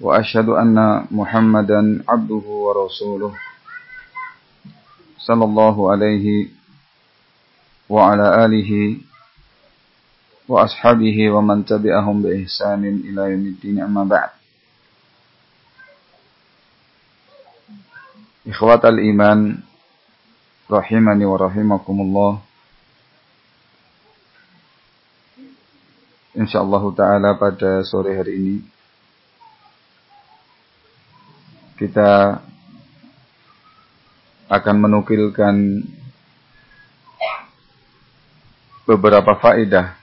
وأشهد أن محمدا عبده ورسوله صلى الله عليه وعلى آله وأصحابه ومن تبعهم بإحسان إلى يوم الدين أما بعد. إخوة الإيمان رحمني ورحمكم الله. InsyaAllah ta'ala pada sore hari ini kita akan menukilkan beberapa faedah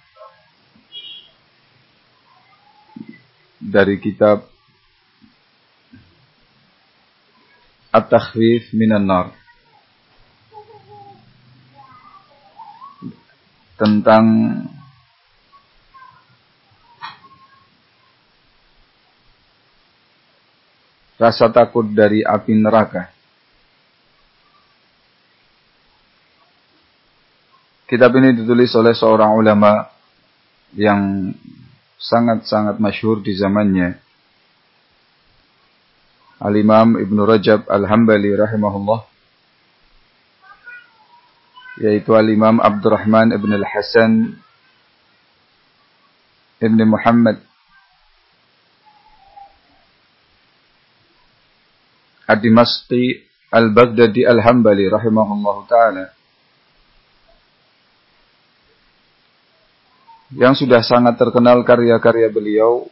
dari kitab At-Takhfif Minan Nar tentang rasa takut dari api neraka. Kitab ini ditulis oleh seorang ulama yang sangat-sangat masyhur di zamannya. Al-Imam Ibn Rajab Al-Hambali rahimahullah yaitu Al-Imam Abdurrahman Ibn Al-Hasan Ibn Muhammad Ad-Dimashqi Al-Baghdadi Al-Hambali rahimahullah taala yang sudah sangat terkenal karya-karya beliau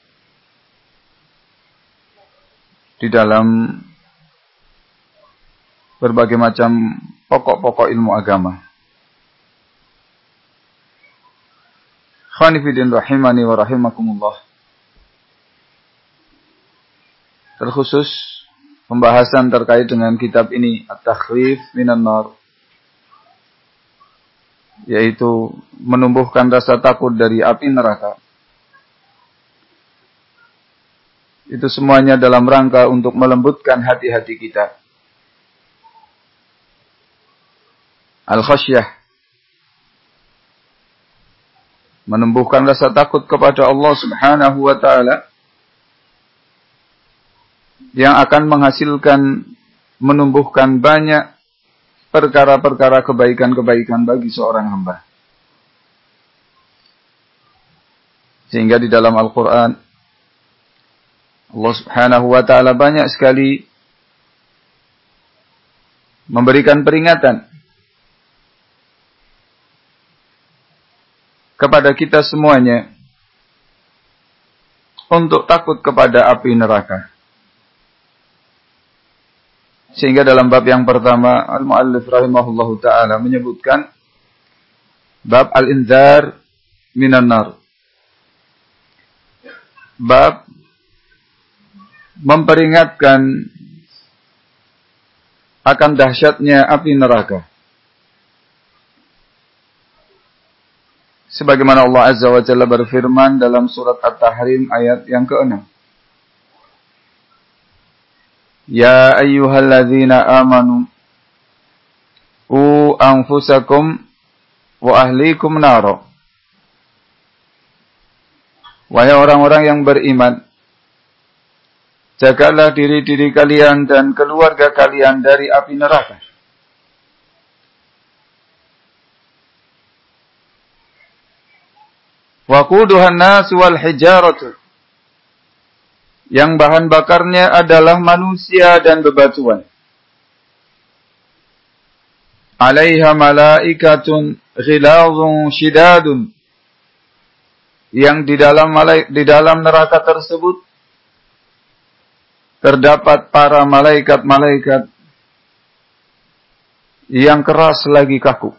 di dalam berbagai macam pokok-pokok ilmu agama. Khanifidin rahimani wa rahimakumullah. Terkhusus pembahasan terkait dengan kitab ini At-Takhrif Minan Nar yaitu menumbuhkan rasa takut dari api neraka. Itu semuanya dalam rangka untuk melembutkan hati-hati kita. Al-khasyah menumbuhkan rasa takut kepada Allah Subhanahu wa taala yang akan menghasilkan menumbuhkan banyak perkara-perkara kebaikan-kebaikan bagi seorang hamba. Sehingga di dalam Al-Quran, Allah subhanahu wa ta'ala banyak sekali memberikan peringatan kepada kita semuanya untuk takut kepada api neraka. Sehingga dalam bab yang pertama Al-Muallif rahimahullahu taala menyebutkan bab al-inzar minan nar. Bab memperingatkan akan dahsyatnya api neraka. Sebagaimana Allah Azza wa Jalla berfirman dalam surat At-Tahrim ayat yang ke-6. Ya ayyuhalladzina amanu u anfusakum wa ahlikum naro. Wahai orang-orang yang beriman, jagalah diri-diri kalian dan keluarga kalian dari api neraka. Waquduhan nas wal hijaratu yang bahan bakarnya adalah manusia dan bebatuan. Alaiha malaikatun ghilazun shidadun yang di dalam di dalam neraka tersebut terdapat para malaikat-malaikat yang keras lagi kaku.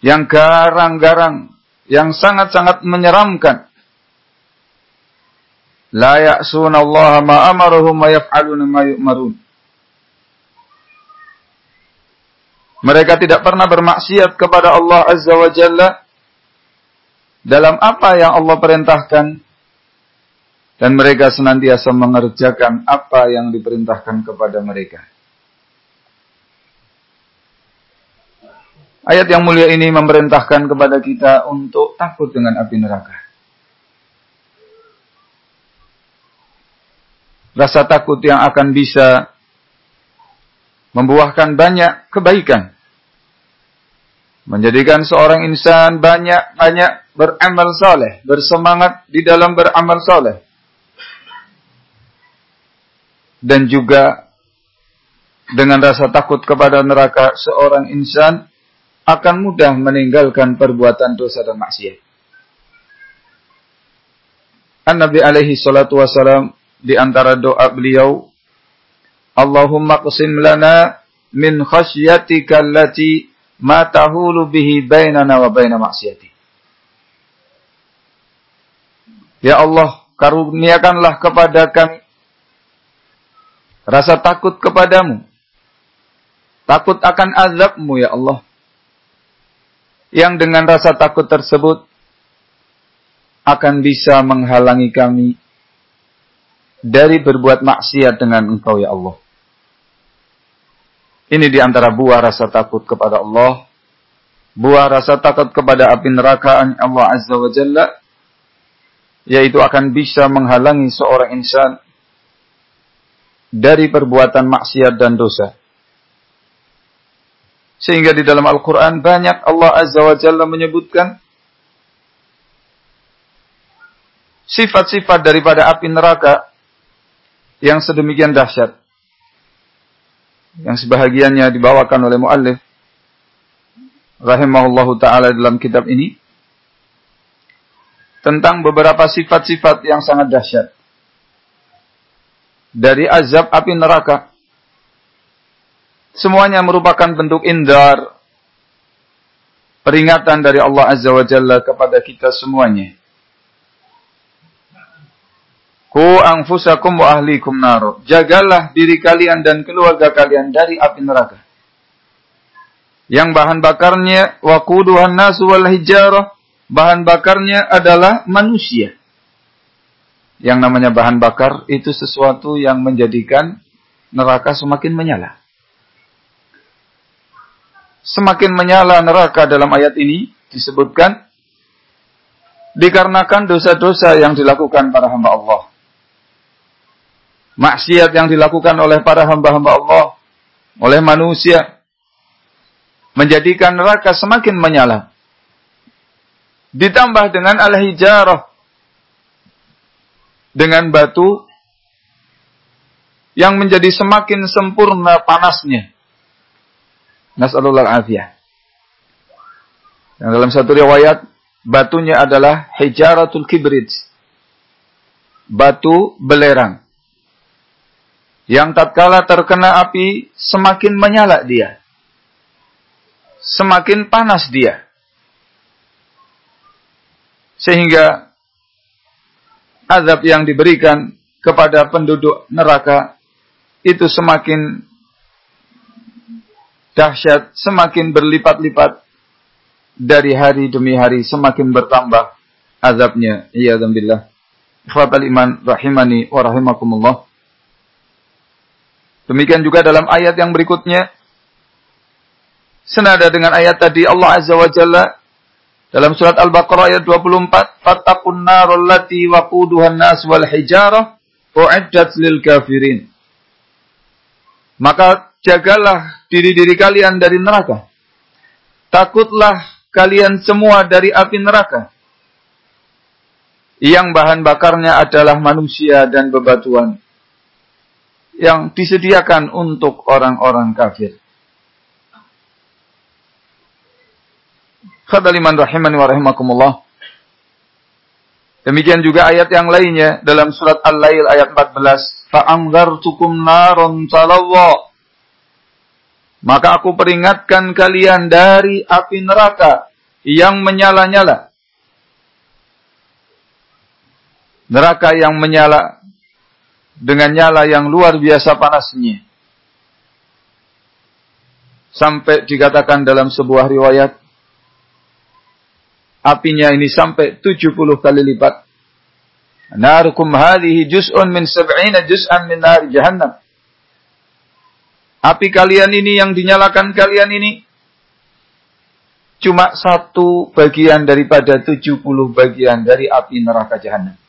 Yang garang-garang, yang sangat-sangat menyeramkan Ya'suna Allah ma amaruhum wa yaf'aluna ma yu'marun. Mereka tidak pernah bermaksiat kepada Allah Azza wa Jalla dalam apa yang Allah perintahkan dan mereka senantiasa mengerjakan apa yang diperintahkan kepada mereka. Ayat yang mulia ini memerintahkan kepada kita untuk takut dengan api neraka. Rasa takut yang akan bisa membuahkan banyak kebaikan. Menjadikan seorang insan banyak-banyak beramal soleh, bersemangat di dalam beramal soleh. Dan juga dengan rasa takut kepada neraka seorang insan akan mudah meninggalkan perbuatan dosa dan maksiat. An-Nabi alaihi salatu wasalam di antara doa beliau Allahumma qsim lana min khasyatika allati ma tahulu bihi bainana wa baina maksiati. Ya Allah, karuniakanlah kepada kami rasa takut kepadamu. Takut akan azabmu ya Allah. Yang dengan rasa takut tersebut akan bisa menghalangi kami dari berbuat maksiat dengan engkau ya Allah. Ini di antara buah rasa takut kepada Allah. Buah rasa takut kepada api neraka Allah Azza wa Jalla. Yaitu akan bisa menghalangi seorang insan dari perbuatan maksiat dan dosa. Sehingga di dalam Al-Quran banyak Allah Azza wa Jalla menyebutkan sifat-sifat daripada api neraka yang sedemikian dahsyat. Yang sebahagiannya dibawakan oleh muallif. Rahimahullahu taala dalam kitab ini. Tentang beberapa sifat-sifat yang sangat dahsyat. Dari azab api neraka. Semuanya merupakan bentuk indar. Peringatan dari Allah Azza wa Jalla kepada kita semuanya. Ku anfusakum wa ahlikum naro. Jagalah diri kalian dan keluarga kalian dari api neraka. Yang bahan bakarnya waquduhan nasu wal hijarah. Bahan bakarnya adalah manusia. Yang namanya bahan bakar itu sesuatu yang menjadikan neraka semakin menyala. Semakin menyala neraka dalam ayat ini disebutkan dikarenakan dosa-dosa yang dilakukan para hamba Allah maksiat yang dilakukan oleh para hamba-hamba Allah, oleh manusia, menjadikan neraka semakin menyala. Ditambah dengan al-hijarah, dengan batu yang menjadi semakin sempurna panasnya. Nas'alullah afiyah. Yang dalam satu riwayat, batunya adalah hijaratul kibrit. Batu belerang yang tatkala terkena api semakin menyala dia. Semakin panas dia. Sehingga azab yang diberikan kepada penduduk neraka itu semakin dahsyat, semakin berlipat-lipat dari hari demi hari semakin bertambah azabnya. Iya billah. Ikhwatal iman rahimani wa rahimakumullah. Demikian juga dalam ayat yang berikutnya. Senada dengan ayat tadi Allah Azza wa Jalla dalam surat Al-Baqarah ayat 24, "Fattaqun narul lati waquduhan nas wal hijarah uiddat lil kafirin." Maka jagalah diri-diri kalian dari neraka. Takutlah kalian semua dari api neraka. Yang bahan bakarnya adalah manusia dan bebatuan yang disediakan untuk orang-orang kafir. Khadaliman rahimani wa rahimakumullah. Demikian juga ayat yang lainnya dalam surat Al-Lail ayat 14. Fa'anggartukum naron talawwa. Maka aku peringatkan kalian dari api neraka yang menyala-nyala. Neraka yang menyala dengan nyala yang luar biasa panasnya. Sampai dikatakan dalam sebuah riwayat, apinya ini sampai 70 kali lipat. Narukum hadhihi juz'un min sab'ina juz'an min nar jahannam. Api kalian ini yang dinyalakan kalian ini cuma satu bagian daripada 70 bagian dari api neraka jahanam.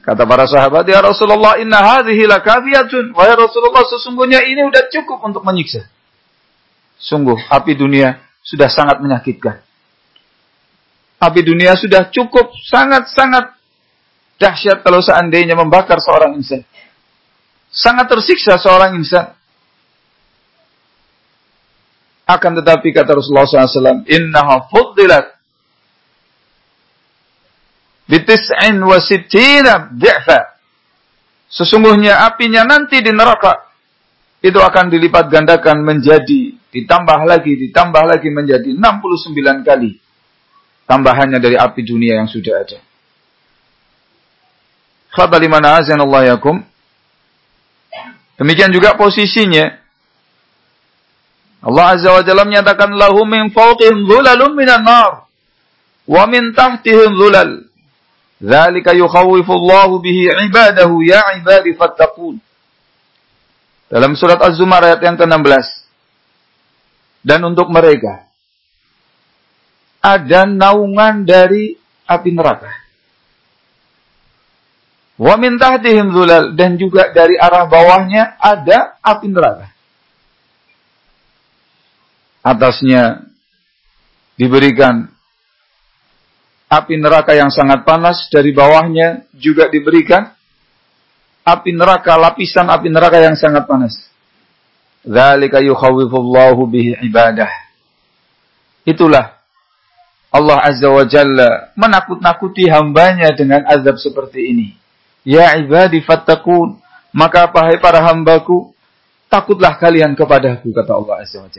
Kata para sahabat, "Ya Rasulullah, inna hadhihi lakafiyatun." Wahai Rasulullah, sesungguhnya ini sudah cukup untuk menyiksa. Sungguh, api dunia sudah sangat menyakitkan. Api dunia sudah cukup sangat-sangat dahsyat kalau seandainya membakar seorang insan sangat tersiksa seorang insan. Akan tetapi kata Rasulullah SAW, Innaha fuddilat bitis'in wa sittina di'fa. Sesungguhnya apinya nanti di neraka itu akan dilipat gandakan menjadi ditambah lagi ditambah lagi menjadi 69 kali tambahannya dari api dunia yang sudah ada. Khabali mana azanallahu yakum. Demikian juga posisinya. Allah Azza wa Jalla menyatakan lahum min fawqihim dhulalun minan nar wa min tahtihim dhulal. Dzalika yukhawifu Allahu bihi ibadahu ya ibadi fattaqun. Dalam surat Az-Zumar ayat yang ke-16. Dan untuk mereka ada naungan dari api neraka. Wa min tahtihim zulal dan juga dari arah bawahnya ada api neraka. Atasnya diberikan api neraka yang sangat panas, dari bawahnya juga diberikan api neraka, lapisan api neraka yang sangat panas. Dzalika yukhawwifullahu bihi ibadah. Itulah Allah Azza wa Jalla menakut-nakuti hambanya dengan azab seperti ini. Ya ibadi fattakun. Maka hai para hambaku, takutlah kalian kepadaku, kata Allah Azza wa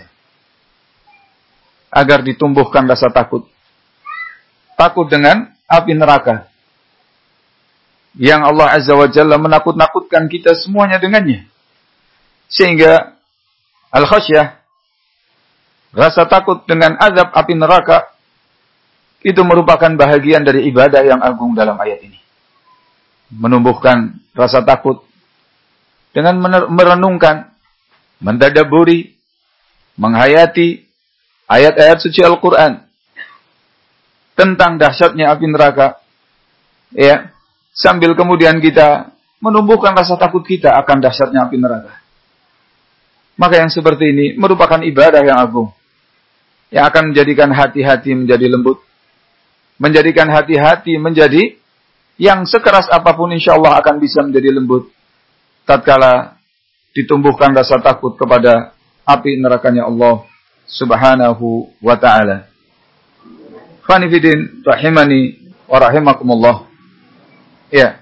Agar ditumbuhkan rasa takut. Takut dengan api neraka. Yang Allah Azza wa Jalla menakut-nakutkan kita semuanya dengannya. Sehingga al-khasyah, rasa takut dengan azab api neraka, itu merupakan bahagian dari ibadah yang agung dalam ayat ini menumbuhkan rasa takut dengan merenungkan, mendadaburi, menghayati ayat-ayat suci Al-Quran tentang dahsyatnya api neraka. Ya, sambil kemudian kita menumbuhkan rasa takut kita akan dahsyatnya api neraka. Maka yang seperti ini merupakan ibadah yang agung. Yang akan menjadikan hati-hati menjadi lembut. Menjadikan hati-hati menjadi yang sekeras apa pun insya Allah akan bisa menjadi lembut tatkala ditumbuhkan rasa takut kepada api nerakanya Allah Subhanahu wa taala. Fanifidin rahimani wa rahimakumullah. Ya.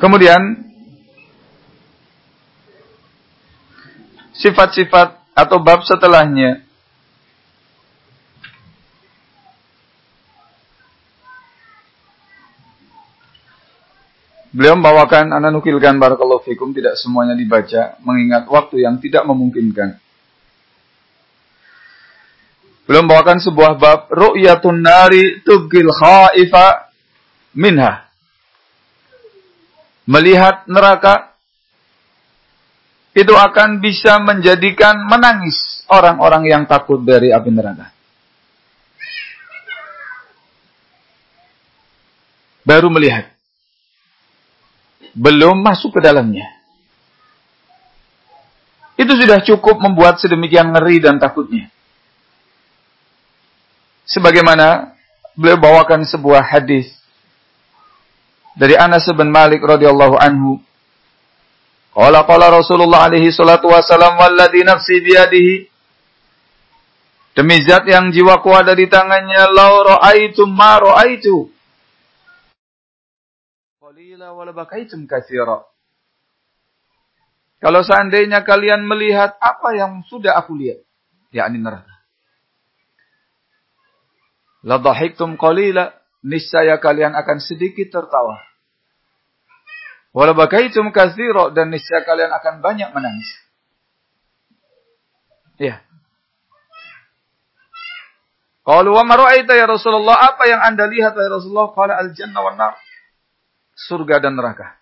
Kemudian sifat-sifat atau bab setelahnya Beliau membawakan, anak nukilkan barakallahu fikum, tidak semuanya dibaca, mengingat waktu yang tidak memungkinkan. Beliau membawakan sebuah bab, Ru'yatun nari tugil khaifa minha. Melihat neraka, itu akan bisa menjadikan menangis orang-orang yang takut dari api neraka. Baru melihat belum masuk ke dalamnya. Itu sudah cukup membuat sedemikian ngeri dan takutnya. Sebagaimana beliau bawakan sebuah hadis dari Anas bin Malik radhiyallahu anhu. Qala qala Rasulullah alaihi salatu wasallam walladzi nafsi biyadihi Demi zat yang jiwaku ada di tangannya, lau ra'aitum ma ra'aitu labakaitum katsira. Kalau seandainya kalian melihat apa yang sudah aku lihat, yakni neraka. La dhahiktum qalila, niscaya kalian akan sedikit tertawa. Wala bakaitum katsira dan niscaya kalian akan banyak menangis. Ya. Qalu wa ma ya Rasulullah? Apa yang Anda lihat ya Rasulullah? Qala al-jannah wan nar. Surga dan neraka.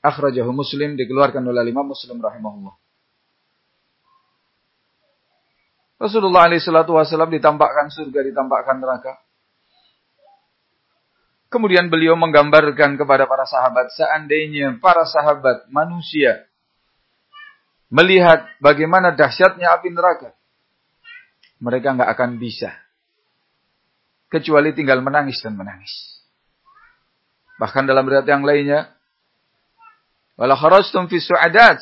Akhrajahu Muslim dikeluarkan oleh Imam Muslim rahimahullah. Rasulullah SAW ditampakkan surga, ditampakkan neraka. Kemudian beliau menggambarkan kepada para sahabat, seandainya para sahabat manusia melihat bagaimana dahsyatnya api neraka, mereka nggak akan bisa. Kecuali tinggal menangis dan menangis. Bahkan dalam riwayat yang lainnya, wala kharajtum fi su'adat.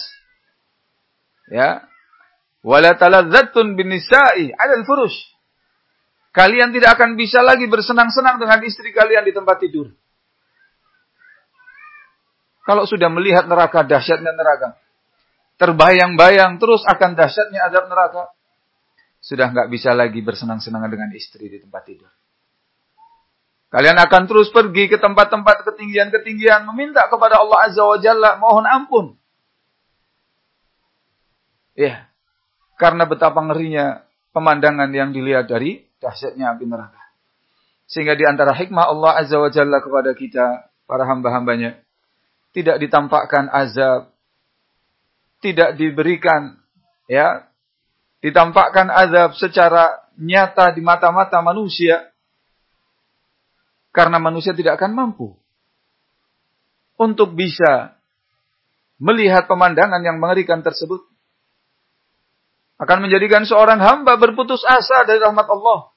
Ya, Wala taladzatun bin nisa'i 'alal furush. Kalian tidak akan bisa lagi bersenang-senang dengan istri kalian di tempat tidur. Kalau sudah melihat neraka, dahsyatnya neraka. Terbayang-bayang terus akan dahsyatnya azab neraka. Sudah nggak bisa lagi bersenang-senang dengan istri di tempat tidur. Kalian akan terus pergi ke tempat-tempat ketinggian-ketinggian meminta kepada Allah Azza wa Jalla mohon ampun. Ya, karena betapa ngerinya pemandangan yang dilihat dari dahsyatnya api neraka. Sehingga di antara hikmah Allah Azza wa Jalla kepada kita, para hamba-hambanya, tidak ditampakkan azab, tidak diberikan, ya, ditampakkan azab secara nyata di mata-mata manusia, karena manusia tidak akan mampu untuk bisa melihat pemandangan yang mengerikan tersebut akan menjadikan seorang hamba berputus asa dari rahmat Allah.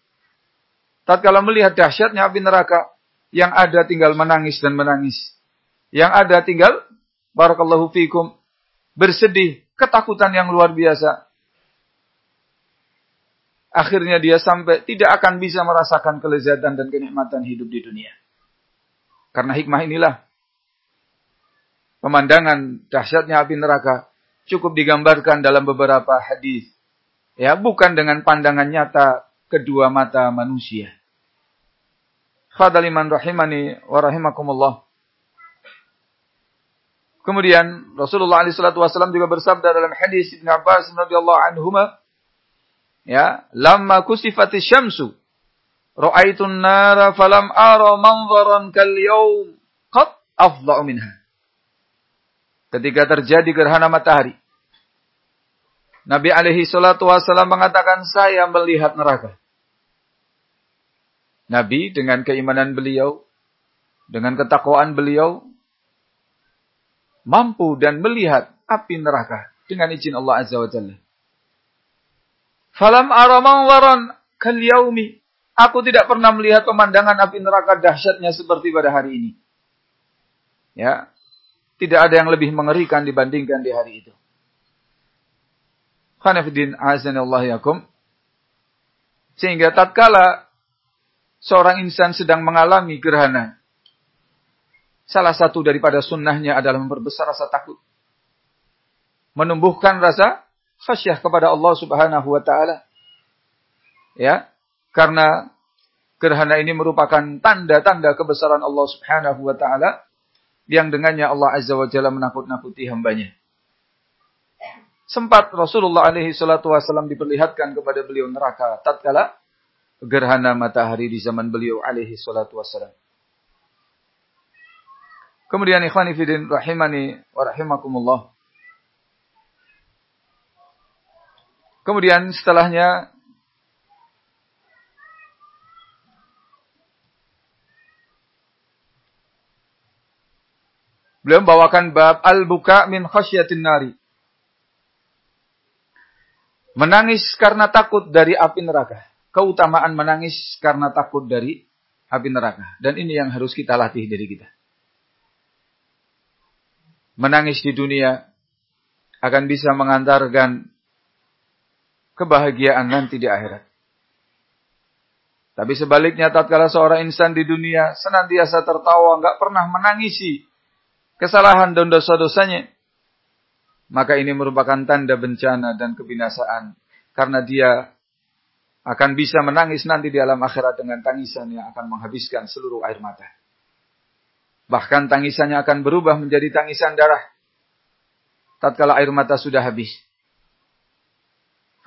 Tatkala melihat dahsyatnya api neraka, yang ada tinggal menangis dan menangis. Yang ada tinggal, barakallahu fikum, bersedih, ketakutan yang luar biasa. Akhirnya dia sampai tidak akan bisa merasakan kelezatan dan kenikmatan hidup di dunia. Karena hikmah inilah, pemandangan dahsyatnya api neraka cukup digambarkan dalam beberapa hadis. Ya, bukan dengan pandangan nyata kedua mata manusia. Fadaliman rahimani wa rahimakumullah. Kemudian Rasulullah SAW juga bersabda dalam hadis Ibn Abbas radhiyallahu anhuma ya, "Lamma kusifatis syamsu ra'aitun nara falam ara manzaran kal yawm qad afdha'u minha." ketika terjadi gerhana matahari. Nabi alaihi salatu wasallam mengatakan saya melihat neraka. Nabi dengan keimanan beliau, dengan ketakwaan beliau, mampu dan melihat api neraka dengan izin Allah Azza wa Jalla. Falam aramang waran kal. Aku tidak pernah melihat pemandangan api neraka dahsyatnya seperti pada hari ini. Ya, tidak ada yang lebih mengerikan dibandingkan di hari itu. Khanafidin azanillah yakum. Sehingga tatkala seorang insan sedang mengalami gerhana, salah satu daripada sunnahnya adalah memperbesar rasa takut. Menumbuhkan rasa khasyah kepada Allah subhanahu wa ta'ala. Ya, karena gerhana ini merupakan tanda-tanda kebesaran Allah subhanahu wa ta'ala yang dengannya Allah Azza wa Jalla menakut-nakuti hambanya. Sempat Rasulullah alaihi salatu wasallam diperlihatkan kepada beliau neraka tatkala gerhana matahari di zaman beliau alaihi salatu wasallam. Kemudian ikhwani fidin rahimani wa rahimakumullah. Kemudian setelahnya Beliau membawakan bab al-buka min khasyatin nari. Menangis karena takut dari api neraka. Keutamaan menangis karena takut dari api neraka. Dan ini yang harus kita latih dari kita. Menangis di dunia akan bisa mengantarkan kebahagiaan nanti di akhirat. Tapi sebaliknya tatkala seorang insan di dunia senantiasa tertawa, nggak pernah menangisi kesalahan dan dosa-dosanya, maka ini merupakan tanda bencana dan kebinasaan Karena dia akan bisa menangis nanti di alam akhirat dengan tangisan yang akan menghabiskan seluruh air mata. Bahkan tangisannya akan berubah menjadi tangisan darah. Tatkala air mata sudah habis.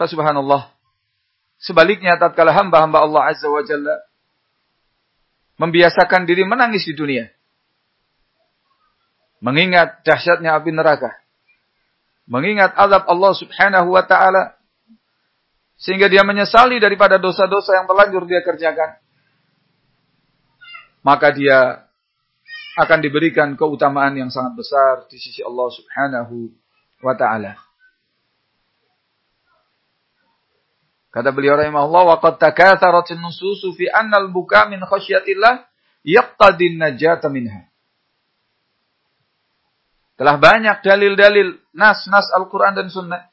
Subhanallah. Sebaliknya tatkala hamba-hamba Allah Azza wa Jalla membiasakan diri menangis di dunia. Mengingat dahsyatnya api neraka. Mengingat azab Allah Subhanahu wa taala sehingga dia menyesali daripada dosa-dosa yang terlanjur dia kerjakan. Maka dia akan diberikan keutamaan yang sangat besar di sisi Allah Subhanahu wa taala. Kata beliau rahimahullah wa qad takatharat an-nusus fi anna al-buka min khasyatillah yaqtadi an-najata minha. Telah banyak dalil-dalil nas-nas Al-Qur'an dan Sunnah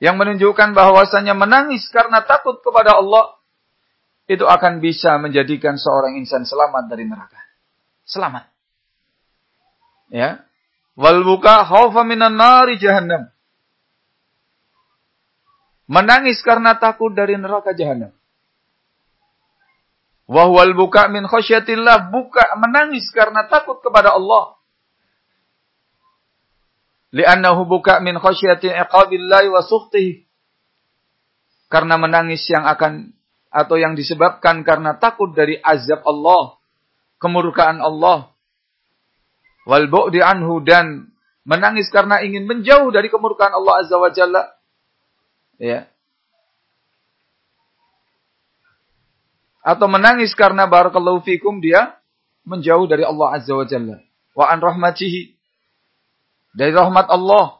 yang menunjukkan bahwasanya menangis karena takut kepada Allah itu akan bisa menjadikan seorang insan selamat dari neraka. Selamat. Ya. Wal buka khaufa minan nari jahannam. Menangis karena takut dari neraka jahanam. Wahwal buka min khasyatillah. Buka menangis karena takut kepada Allah. Liannahu buka min khasyati iqabillahi wa suhtihi. Karena menangis yang akan atau yang disebabkan karena takut dari azab Allah, kemurkaan Allah. Wal bu'di anhu dan menangis karena ingin menjauh dari kemurkaan Allah Azza wa Jalla Ya. Atau menangis karena barakallahu fikum dia menjauh dari Allah Azza wa Jalla. Wa an rahmatihi. Dari rahmat Allah.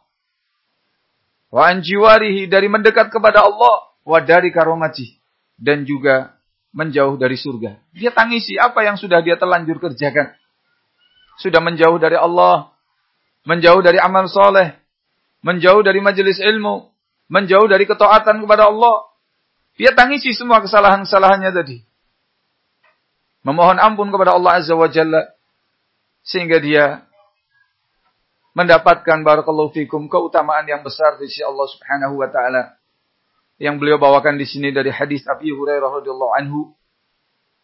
Wa an jiwarihi. Dari mendekat kepada Allah. Wa dari karomati. Dan juga menjauh dari surga. Dia tangisi apa yang sudah dia telanjur kerjakan. Sudah menjauh dari Allah. Menjauh dari amal soleh. Menjauh dari majelis ilmu menjauh dari ketaatan kepada Allah. Dia tangisi semua kesalahan-kesalahannya tadi. Memohon ampun kepada Allah Azza wa Jalla. Sehingga dia mendapatkan barakallahu fikum keutamaan yang besar di sisi Allah Subhanahu wa taala. Yang beliau bawakan di sini dari hadis Abi Hurairah radhiyallahu anhu.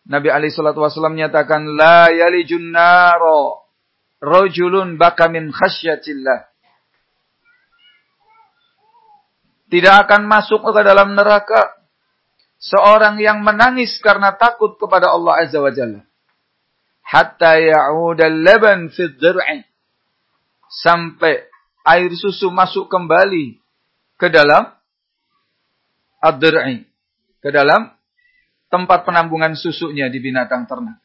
Nabi alaihi salatu wasallam menyatakan la yalijun naro rajulun baka min khasyatillah tidak akan masuk ke dalam neraka seorang yang menangis karena takut kepada Allah Azza wa Jalla. Hatta ya'udal laban fi dhir'i. Sampai air susu masuk kembali ke dalam ad-dhir'i. Ke dalam tempat penampungan susunya di binatang ternak.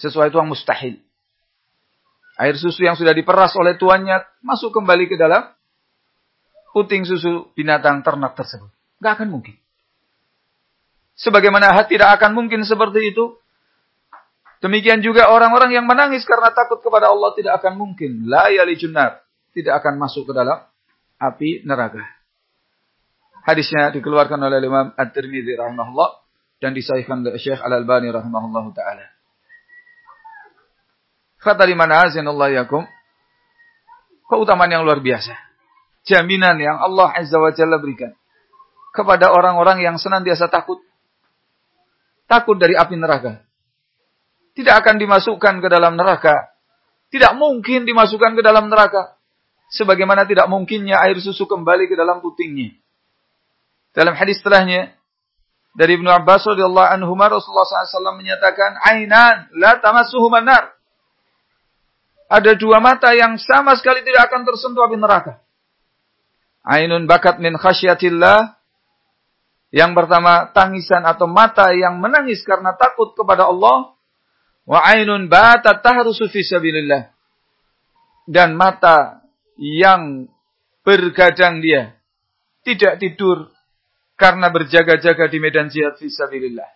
Sesuatu yang mustahil. Air susu yang sudah diperas oleh tuannya masuk kembali ke dalam puting susu binatang ternak tersebut. Gak akan mungkin. Sebagaimana hati tidak akan mungkin seperti itu. Demikian juga orang-orang yang menangis karena takut kepada Allah tidak akan mungkin. La yali. Tidak akan masuk ke dalam api neraka. Hadisnya dikeluarkan oleh Imam At-Tirmidzi rahimahullah dan disahihkan oleh Syekh Al-Albani rahimahullah taala. Kata di mana yakum keutamaan yang luar biasa jaminan yang Allah Azza wa Jalla berikan kepada orang-orang yang senantiasa takut. Takut dari api neraka. Tidak akan dimasukkan ke dalam neraka. Tidak mungkin dimasukkan ke dalam neraka. Sebagaimana tidak mungkinnya air susu kembali ke dalam putingnya. Dalam hadis setelahnya, dari Ibnu Abbas radhiyallahu anhu Rasulullah SAW menyatakan, "Ainan la tamassuhum nar." Ada dua mata yang sama sekali tidak akan tersentuh api neraka. Ainun bakat min khasyatillah. Yang pertama, tangisan atau mata yang menangis karena takut kepada Allah. Wa ainun batat tahrusu fi sabilillah. Dan mata yang bergadang dia. Tidak tidur karena berjaga-jaga di medan jihad fi sabilillah.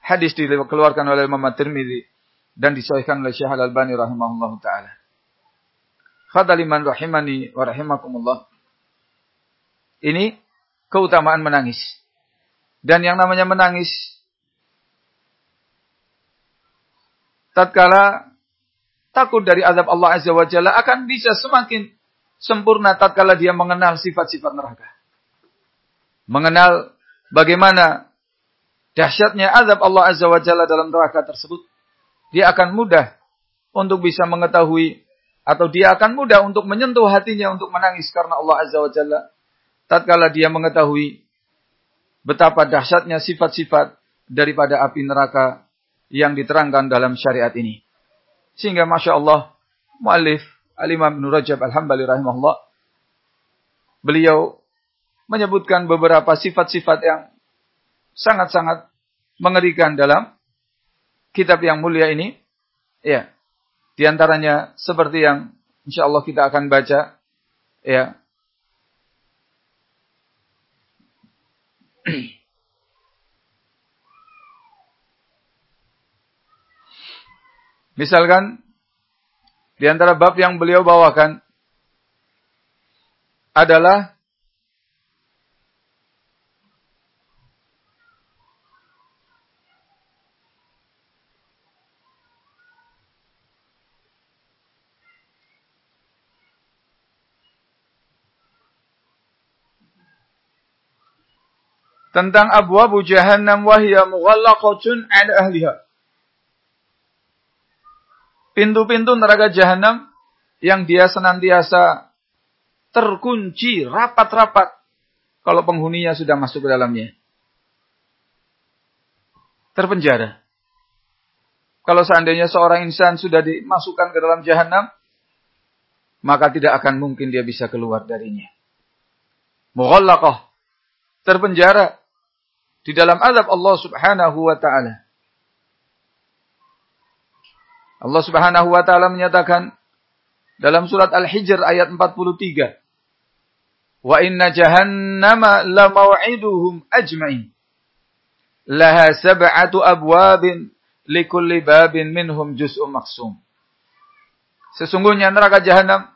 Hadis dikeluarkan oleh Imam Tirmidzi dan disahihkan oleh Syekh Al-Albani rahimahullah taala. Khadaliman rahimani wa rahimakumullah. Ini keutamaan menangis. Dan yang namanya menangis tatkala takut dari azab Allah Azza wa Jalla akan bisa semakin sempurna tatkala dia mengenal sifat-sifat neraka. Mengenal bagaimana dahsyatnya azab Allah Azza wa Jalla dalam neraka tersebut. Dia akan mudah untuk bisa mengetahui atau dia akan mudah untuk menyentuh hatinya untuk menangis karena Allah Azza wa Jalla. Tatkala dia mengetahui betapa dahsyatnya sifat-sifat daripada api neraka yang diterangkan dalam syariat ini. Sehingga Masya Allah, mu'alif Al-Imam Ibn Rajab Al-Hambali rahimahullah, beliau menyebutkan beberapa sifat-sifat yang sangat-sangat mengerikan dalam kitab yang mulia ini. Ya, di antaranya seperti yang insya Allah kita akan baca. Ya, Misalkan di antara bab yang beliau bawakan adalah tentang abwabu jahannam wahya mughallaqatun 'ala ahliha. Pintu-pintu neraka jahanam yang dia senantiasa terkunci rapat-rapat kalau penghuninya sudah masuk ke dalamnya. Terpenjara. Kalau seandainya seorang insan sudah dimasukkan ke dalam jahanam, maka tidak akan mungkin dia bisa keluar darinya. Mughallaqah. Terpenjara di dalam azab Allah Subhanahu wa taala. Allah Subhanahu wa taala menyatakan dalam surat Al-Hijr ayat 43. Wa inna jahannama la maw'iduhum ajma'in. Laha sab'atu abwabin likulli babin minhum juz'un maksum. Sesungguhnya neraka jahanam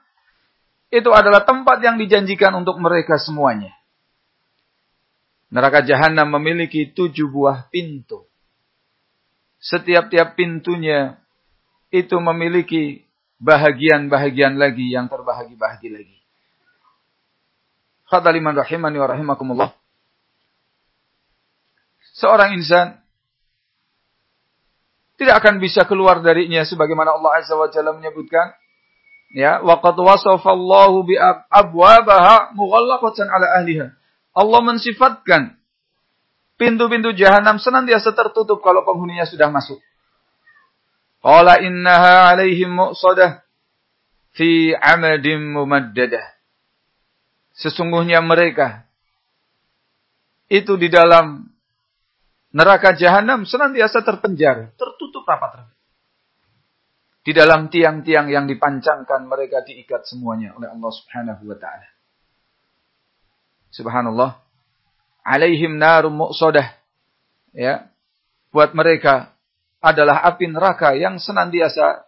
itu adalah tempat yang dijanjikan untuk mereka semuanya. Neraka jahanam memiliki tujuh buah pintu. Setiap-tiap pintunya itu memiliki bahagian-bahagian lagi yang terbahagi-bahagi lagi. Khadaliman rahimani wa rahimakumullah. Seorang insan tidak akan bisa keluar darinya sebagaimana Allah Azza wa Jalla menyebutkan ya waqad wasafa Allahu bi abwabaha mughallaqatan ala ahliha Allah mensifatkan pintu-pintu jahanam senantiasa tertutup kalau penghuninya sudah masuk Qala innaha alaihim fi amadin mumaddadah. Sesungguhnya mereka itu di dalam neraka jahanam senantiasa terpenjara, tertutup rapat-rapat. Di dalam tiang-tiang yang dipancangkan mereka diikat semuanya oleh Allah Subhanahu wa taala. Subhanallah. Alaihim narum muqsadah. Ya. Buat mereka adalah api neraka yang senantiasa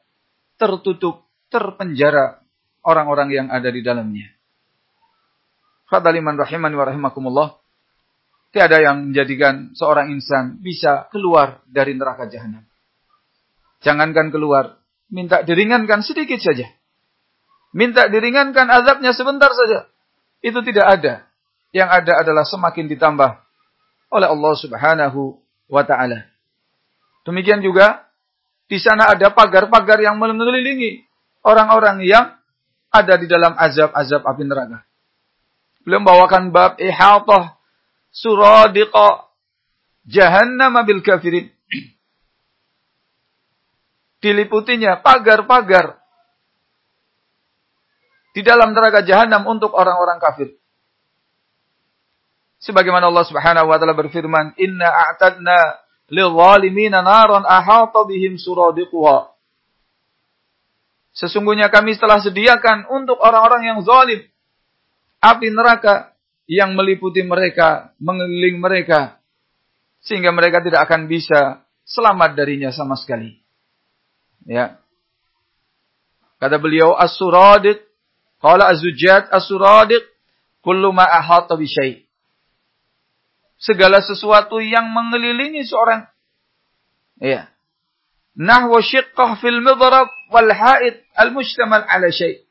tertutup, terpenjara orang-orang yang ada di dalamnya. Fadaliman rahimani wa rahimakumullah. Tiada yang menjadikan seorang insan bisa keluar dari neraka jahanam. Jangankan keluar, minta diringankan sedikit saja. Minta diringankan azabnya sebentar saja. Itu tidak ada. Yang ada adalah semakin ditambah oleh Allah Subhanahu wa taala. Demikian juga di sana ada pagar-pagar yang mengelilingi orang-orang yang ada di dalam azab-azab api neraka. Beliau membawakan bab ihatah suradiqa jahannam bil kafirin. Diliputinya pagar-pagar di dalam neraka jahanam untuk orang-orang kafir. Sebagaimana Allah Subhanahu wa taala berfirman, "Inna a'tadna lidzalimina naran ahata bihim suradiquha. Sesungguhnya kami telah sediakan untuk orang-orang yang zalim api neraka yang meliputi mereka, mengeliling mereka sehingga mereka tidak akan bisa selamat darinya sama sekali. Ya. Kata beliau as-suradiq qala az-zujjat as-suradiq kullu ma ahata bi syai' segala sesuatu yang mengelilingi seorang ya nahwa syiqqah fil midrab wal haid al mushtamal ala syai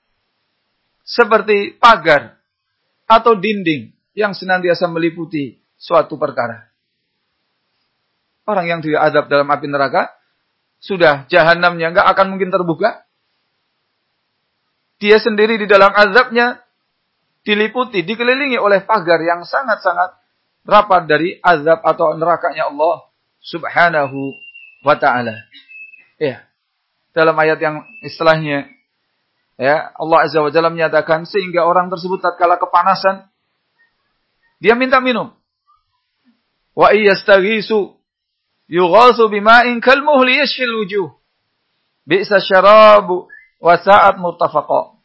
seperti pagar atau dinding yang senantiasa meliputi suatu perkara. Orang yang diadab dalam api neraka, sudah jahanamnya nggak akan mungkin terbuka. Dia sendiri di dalam azabnya diliputi, dikelilingi oleh pagar yang sangat-sangat rapat dari azab atau nerakanya Allah subhanahu wa ta'ala. Ya. Dalam ayat yang istilahnya ya Allah azza wa jalla menyatakan sehingga orang tersebut tatkala kepanasan dia minta minum. Wa iyastaghisu yughasu bima'in kalmuhli yashfil wujuh. Bi'sa syarabu wa sa'at murtafaqa.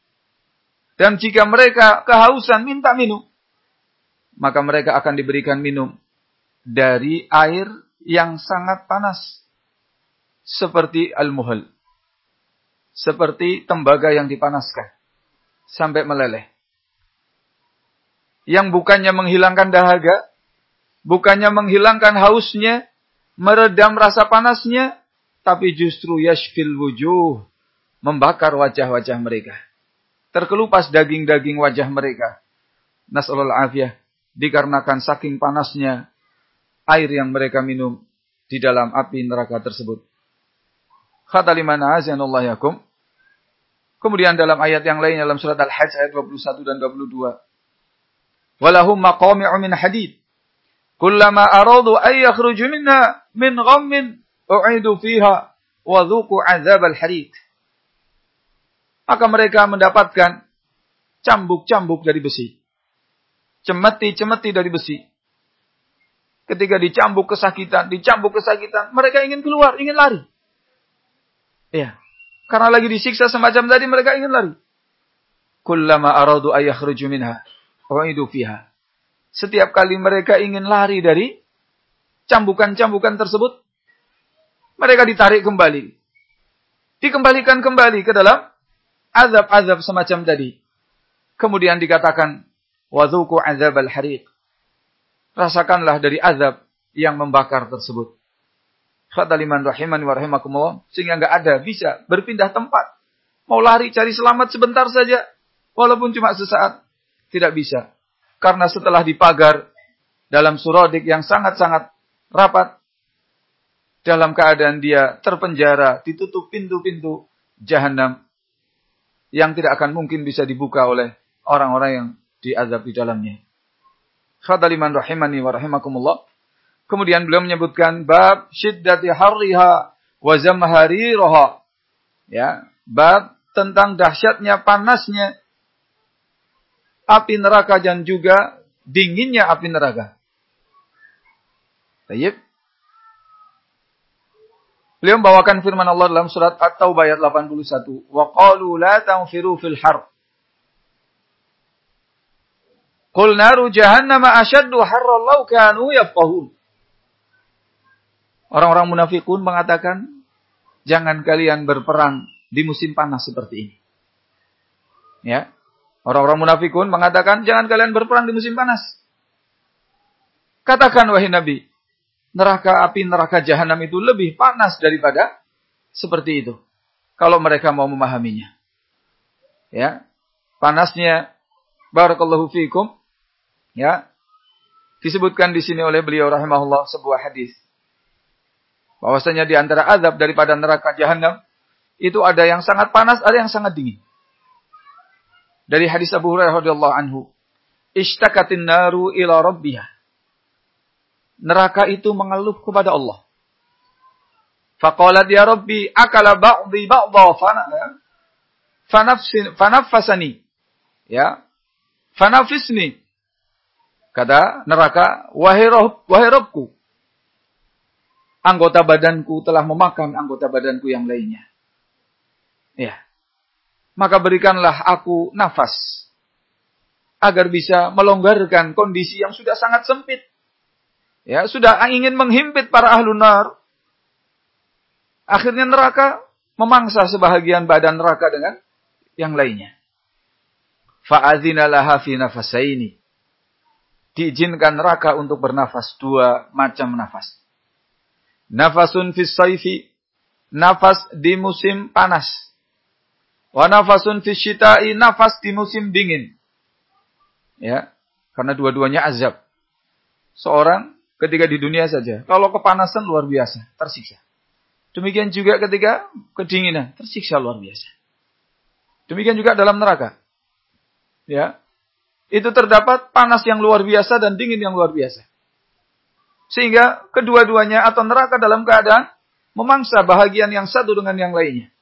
Dan jika mereka kehausan minta minum, maka mereka akan diberikan minum dari air yang sangat panas. Seperti al-muhal. Seperti tembaga yang dipanaskan. Sampai meleleh yang bukannya menghilangkan dahaga, bukannya menghilangkan hausnya, meredam rasa panasnya, tapi justru yashfil wujuh, membakar wajah-wajah mereka. Terkelupas daging-daging wajah mereka. Nas'alul afiyah, dikarenakan saking panasnya air yang mereka minum di dalam api neraka tersebut. Khatalimana azanullah yakum. Kemudian dalam ayat yang lain dalam surat Al-Hajj ayat 21 dan 22. Walahum maqami'u min hadid. Kullama aradu an yakhruju minna min ghammin u'idu fiha wa dhuqu azab al-harid. Maka mereka mendapatkan cambuk-cambuk dari besi. Cemeti-cemeti dari besi. Ketika dicambuk kesakitan, dicambuk kesakitan, mereka ingin keluar, ingin lari. Ya. Karena lagi disiksa semacam tadi, mereka ingin lari. Kullama aradu ayakhruju minha itu fiha. Setiap kali mereka ingin lari dari cambukan-cambukan tersebut, mereka ditarik kembali. Dikembalikan kembali ke dalam azab-azab semacam tadi. Kemudian dikatakan, Wadhuku azab al-hariq. Rasakanlah dari azab yang membakar tersebut. Khataliman rahiman wa rahimakumullah. Sehingga nggak ada bisa berpindah tempat. Mau lari cari selamat sebentar saja. Walaupun cuma sesaat. Tidak bisa. Karena setelah dipagar dalam suradik yang sangat-sangat rapat, dalam keadaan dia terpenjara, ditutup pintu-pintu jahanam yang tidak akan mungkin bisa dibuka oleh orang-orang yang diazab di dalamnya. Khadaliman rahimani wa rahimakumullah. Kemudian beliau menyebutkan bab syiddati harriha wa zamhariraha. Ya, bab tentang dahsyatnya panasnya api neraka dan juga dinginnya api neraka. Baik. Beliau membawakan firman Allah dalam surat At-Taubah ayat 81. Wa qalu la tanfiru fil har. Qul naru jahannam ashaddu harra law kanu yafqahun. Orang-orang munafikun mengatakan, jangan kalian berperang di musim panas seperti ini. Ya. Orang-orang munafikun mengatakan, jangan kalian berperang di musim panas. Katakan wahai Nabi, neraka api neraka jahanam itu lebih panas daripada seperti itu. Kalau mereka mau memahaminya. Ya. Panasnya barakallahu fikum ya. Disebutkan di sini oleh beliau rahimahullah sebuah hadis. Bahwasanya di antara azab daripada neraka jahanam itu ada yang sangat panas, ada yang sangat dingin. Dari hadis Abu Hurairah radhiyallahu anhu, "Ishtakatin naru ila rabbiha." Neraka itu mengeluh kepada Allah. Faqalat ya Rabbi akala ba'dhi ba'dha fana fanafsin fanafasani. Ya. Fanafisni. Kata neraka, wahai Rabb, wahai Rabbku, anggota badanku telah memakan anggota badanku yang lainnya. Ya maka berikanlah aku nafas agar bisa melonggarkan kondisi yang sudah sangat sempit. Ya, sudah ingin menghimpit para ahlu nar. Akhirnya neraka memangsa sebahagian badan neraka dengan yang lainnya. Fa'adzina laha fi nafasaini. Diizinkan neraka untuk bernafas dua macam nafas. Nafasun fis saifi, nafas di musim panas Wa nafasun fi syita'i nafas di musim dingin. Ya, karena dua-duanya azab. Seorang ketika di dunia saja, kalau kepanasan luar biasa, tersiksa. Demikian juga ketika kedinginan, tersiksa luar biasa. Demikian juga dalam neraka. Ya itu terdapat panas yang luar biasa dan dingin yang luar biasa. Sehingga kedua-duanya atau neraka dalam keadaan memangsa bahagian yang satu dengan yang lainnya.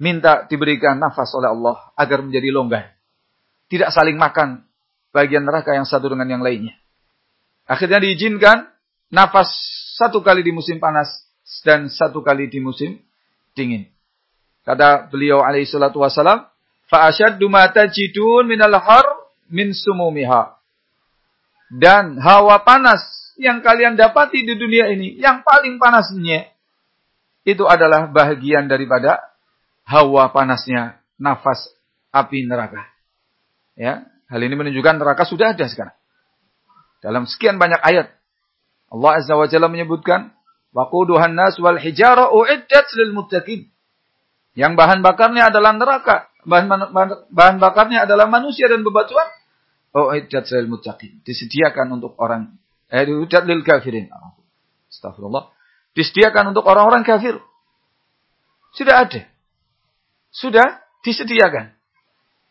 Minta diberikan nafas oleh Allah agar menjadi longgar. Tidak saling makan bagian neraka yang satu dengan yang lainnya. Akhirnya diizinkan nafas satu kali di musim panas dan satu kali di musim dingin. Kata beliau alaihi salatu wasalam, fa asyaddu ma tajidun minal har min sumumiha. Dan hawa panas yang kalian dapati di dunia ini, yang paling panasnya, itu adalah bagian daripada hawa panasnya nafas api neraka. Ya, hal ini menunjukkan neraka sudah ada sekarang. Dalam sekian banyak ayat Allah Azza wa Jalla menyebutkan waquduhan nas wal hijara uiddat lil muttaqin. Yang bahan bakarnya adalah neraka, bahan, bahan, bahan bakarnya adalah manusia dan bebatuan. Uiddat lil muttaqin. Disediakan untuk orang eh uiddat lil kafirin. Astagfirullah. Disediakan untuk orang-orang kafir. Sudah ada sudah disediakan.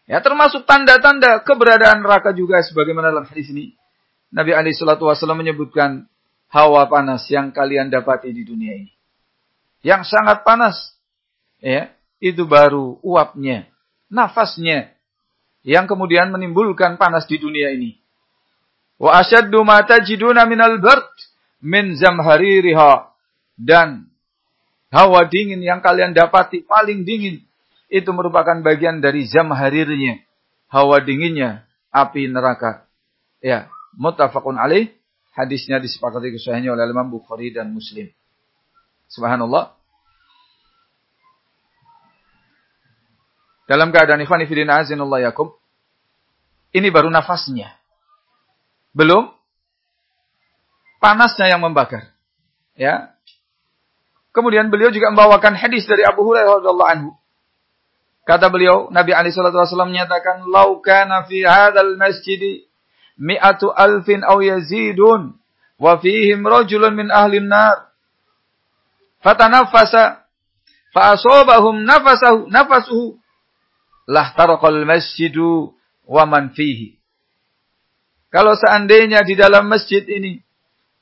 Ya, termasuk tanda-tanda keberadaan neraka juga sebagaimana dalam hadis ini. Nabi Ali Shallallahu Wasallam menyebutkan hawa panas yang kalian dapati di dunia ini. Yang sangat panas. Ya, itu baru uapnya, nafasnya yang kemudian menimbulkan panas di dunia ini. Wa asyaddu ma tajiduna minal bard min zamhaririha dan hawa dingin yang kalian dapati paling dingin itu merupakan bagian dari zamharirnya, hawa dinginnya api neraka. Ya, muttafaqun alaih. Hadisnya disepakati kesahihannya oleh Imam Bukhari dan Muslim. Subhanallah. Dalam keadaan ikhwan fillah azinullah yakum. Ini baru nafasnya. Belum panasnya yang membakar. Ya. Kemudian beliau juga membawakan hadis dari Abu Hurairah radhiyallahu anhu Kata beliau, Nabi Ali Shallallahu Alaihi Wasallam menyatakan, "Lau kana fi hadal masjid mi'atu alfin aw yazidun, wa fihim rajulun min ahli nar, fatanaffasa, fa'asobahum nafasahu, nafasuhu, lah tarqal masjidu wa man fihi." Kalau seandainya di dalam masjid ini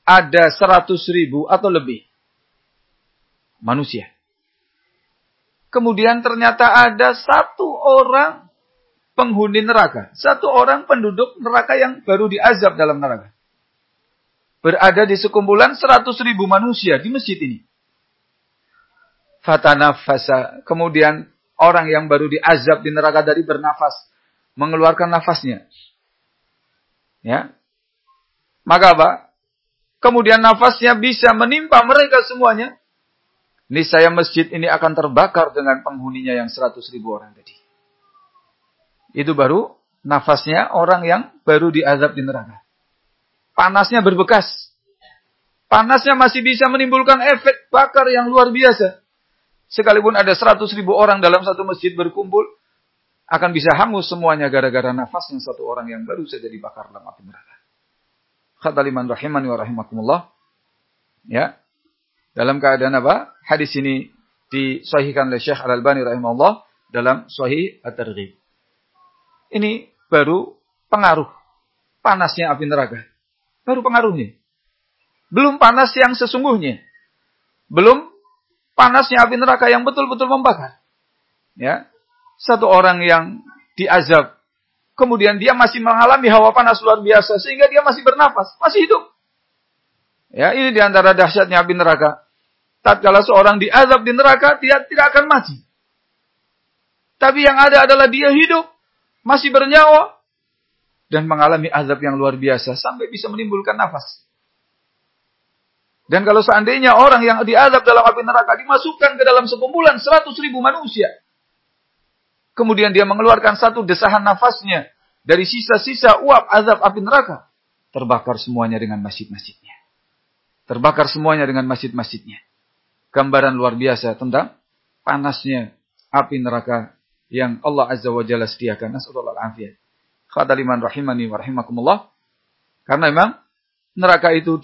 ada seratus ribu atau lebih manusia Kemudian ternyata ada satu orang penghuni neraka. Satu orang penduduk neraka yang baru diazab dalam neraka. Berada di sekumpulan seratus ribu manusia di masjid ini. Fatanafasa. Kemudian orang yang baru diazab di neraka dari bernafas. Mengeluarkan nafasnya. Ya. Maka apa? Kemudian nafasnya bisa menimpa mereka semuanya niscaya masjid ini akan terbakar dengan penghuninya yang seratus ribu orang tadi. Itu baru nafasnya orang yang baru diazab di neraka. Panasnya berbekas. Panasnya masih bisa menimbulkan efek bakar yang luar biasa. Sekalipun ada seratus ribu orang dalam satu masjid berkumpul, akan bisa hangus semuanya gara-gara nafasnya satu orang yang baru saja dibakar dalam api neraka. Kata liman rahimani wa rahimakumullah. Ya, dalam keadaan apa? Hadis ini disahihkan oleh Syekh Al-Albani rahimahullah dalam Sahih At-Targhib. Ini baru pengaruh panasnya api neraka. Baru pengaruhnya. Belum panas yang sesungguhnya. Belum panasnya api neraka yang betul-betul membakar. Ya. Satu orang yang diazab kemudian dia masih mengalami hawa panas luar biasa sehingga dia masih bernafas, masih hidup. Ya, ini di antara dahsyatnya api neraka tatkala seorang diazab di neraka, dia tidak akan mati. Tapi yang ada adalah dia hidup, masih bernyawa, dan mengalami azab yang luar biasa, sampai bisa menimbulkan nafas. Dan kalau seandainya orang yang diazab dalam api neraka dimasukkan ke dalam sekumpulan seratus ribu manusia, kemudian dia mengeluarkan satu desahan nafasnya dari sisa-sisa uap azab api neraka, terbakar semuanya dengan masjid-masjidnya. Terbakar semuanya dengan masjid-masjidnya gambaran luar biasa tentang panasnya api neraka yang Allah Azza wa Jalla sediakan. Nasallallahu alaihi Khadaliman rahimani wa rahimakumullah. Karena memang neraka itu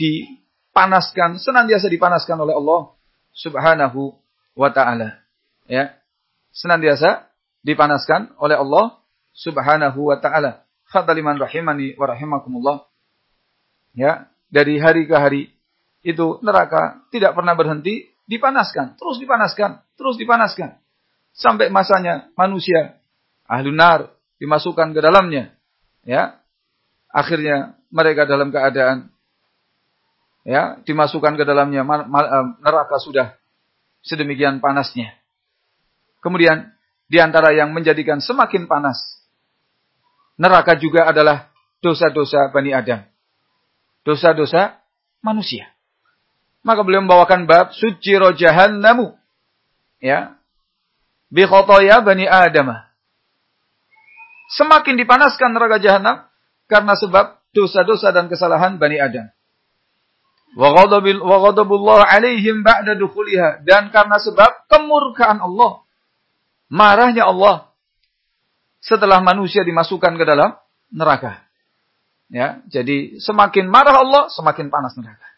dipanaskan, senantiasa dipanaskan oleh Allah Subhanahu wa taala. Ya. Senantiasa dipanaskan oleh Allah Subhanahu wa taala. Khadaliman rahimani wa rahimakumullah. Ya, dari hari ke hari itu neraka tidak pernah berhenti dipanaskan, terus dipanaskan, terus dipanaskan. Sampai masanya manusia ahlunar dimasukkan ke dalamnya. Ya. Akhirnya mereka dalam keadaan ya, dimasukkan ke dalamnya eh, neraka sudah sedemikian panasnya. Kemudian di antara yang menjadikan semakin panas neraka juga adalah dosa-dosa Bani Adam. Dosa-dosa manusia. Maka beliau membawakan bab sujiro jahannamu. Ya. Bi khotoya Bani Adam. Semakin dipanaskan neraka jahanam karena sebab dosa-dosa dan kesalahan Bani Adam. Wa ghadabullah alaihim ba'da dukhuliha. Dan karena sebab kemurkaan Allah. Marahnya Allah. Setelah manusia dimasukkan ke dalam neraka. Ya, jadi semakin marah Allah, semakin panas neraka.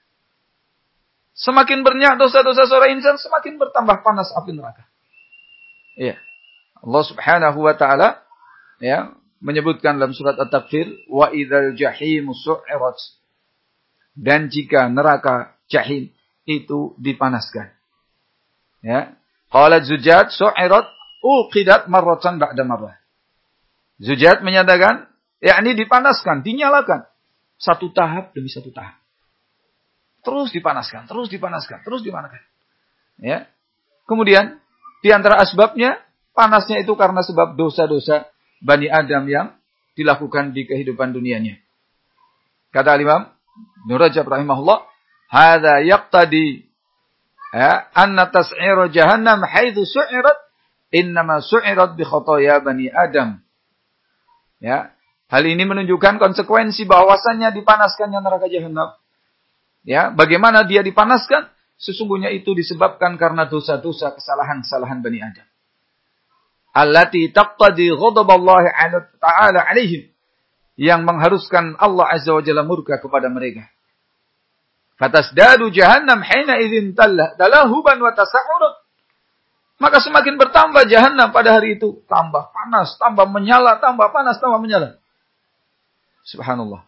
Semakin banyak dosa-dosa seorang insan, semakin bertambah panas api neraka. Ya. Allah Subhanahu wa taala ya menyebutkan dalam surat At-Takfir wa idzal jahim su'irat dan jika neraka jahim itu dipanaskan. Ya. Qalat Zujat su'irat uqidat marratan ba'da marrah. Zujat menyatakan, yakni dipanaskan, dinyalakan. Satu tahap demi satu tahap. Terus dipanaskan, terus dipanaskan, terus dipanaskan. Ya. Kemudian, di antara asbabnya, panasnya itu karena sebab dosa-dosa Bani Adam yang dilakukan di kehidupan dunianya. Kata Imam Nur Rajab rahimahullah, "Hadza yaqtadi ya, anna tas'ira jahannam haitsu su'irat innama su'irat bi khotoya bani Adam." Ya, hal ini menunjukkan konsekuensi bahwasannya dipanaskannya neraka jahanam. Ya, bagaimana dia dipanaskan? Sesungguhnya itu disebabkan karena dosa-dosa kesalahan-kesalahan Bani Adam. Allati taqtadi ghadaballahi ta'ala alaihim yang mengharuskan Allah Azza wa Jalla murka kepada mereka. Fatasdadu jahannam hina idzin talahuban wa tasa'urat. Maka semakin bertambah jahannam pada hari itu. Tambah panas, tambah menyala, tambah panas, tambah menyala. Subhanallah.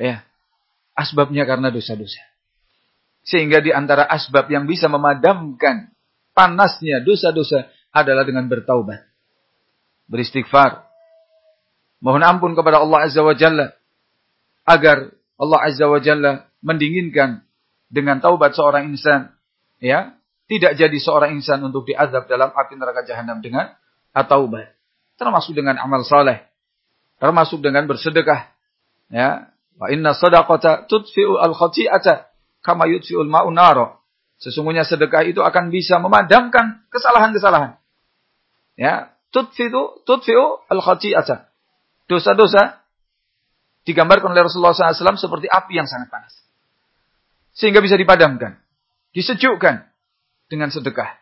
Ya. Asbabnya karena dosa-dosa. Sehingga di antara asbab yang bisa memadamkan panasnya dosa-dosa adalah dengan bertaubat. Beristighfar. Mohon ampun kepada Allah Azza wa Jalla. Agar Allah Azza wa Jalla mendinginkan dengan taubat seorang insan. Ya. Tidak jadi seorang insan untuk diazab dalam api neraka jahanam dengan taubat. Termasuk dengan amal saleh. Termasuk dengan bersedekah. Ya. Wa inna sadaqata tudfi'u al-khati'ata kama yudfi'ul ma'un naro. Sesungguhnya sedekah itu akan bisa memadamkan kesalahan-kesalahan. Ya, tudfi'u tudfi'u al-khati'ata dosa-dosa digambarkan oleh Rasulullah SAW seperti api yang sangat panas. Sehingga bisa dipadamkan, disejukkan dengan sedekah.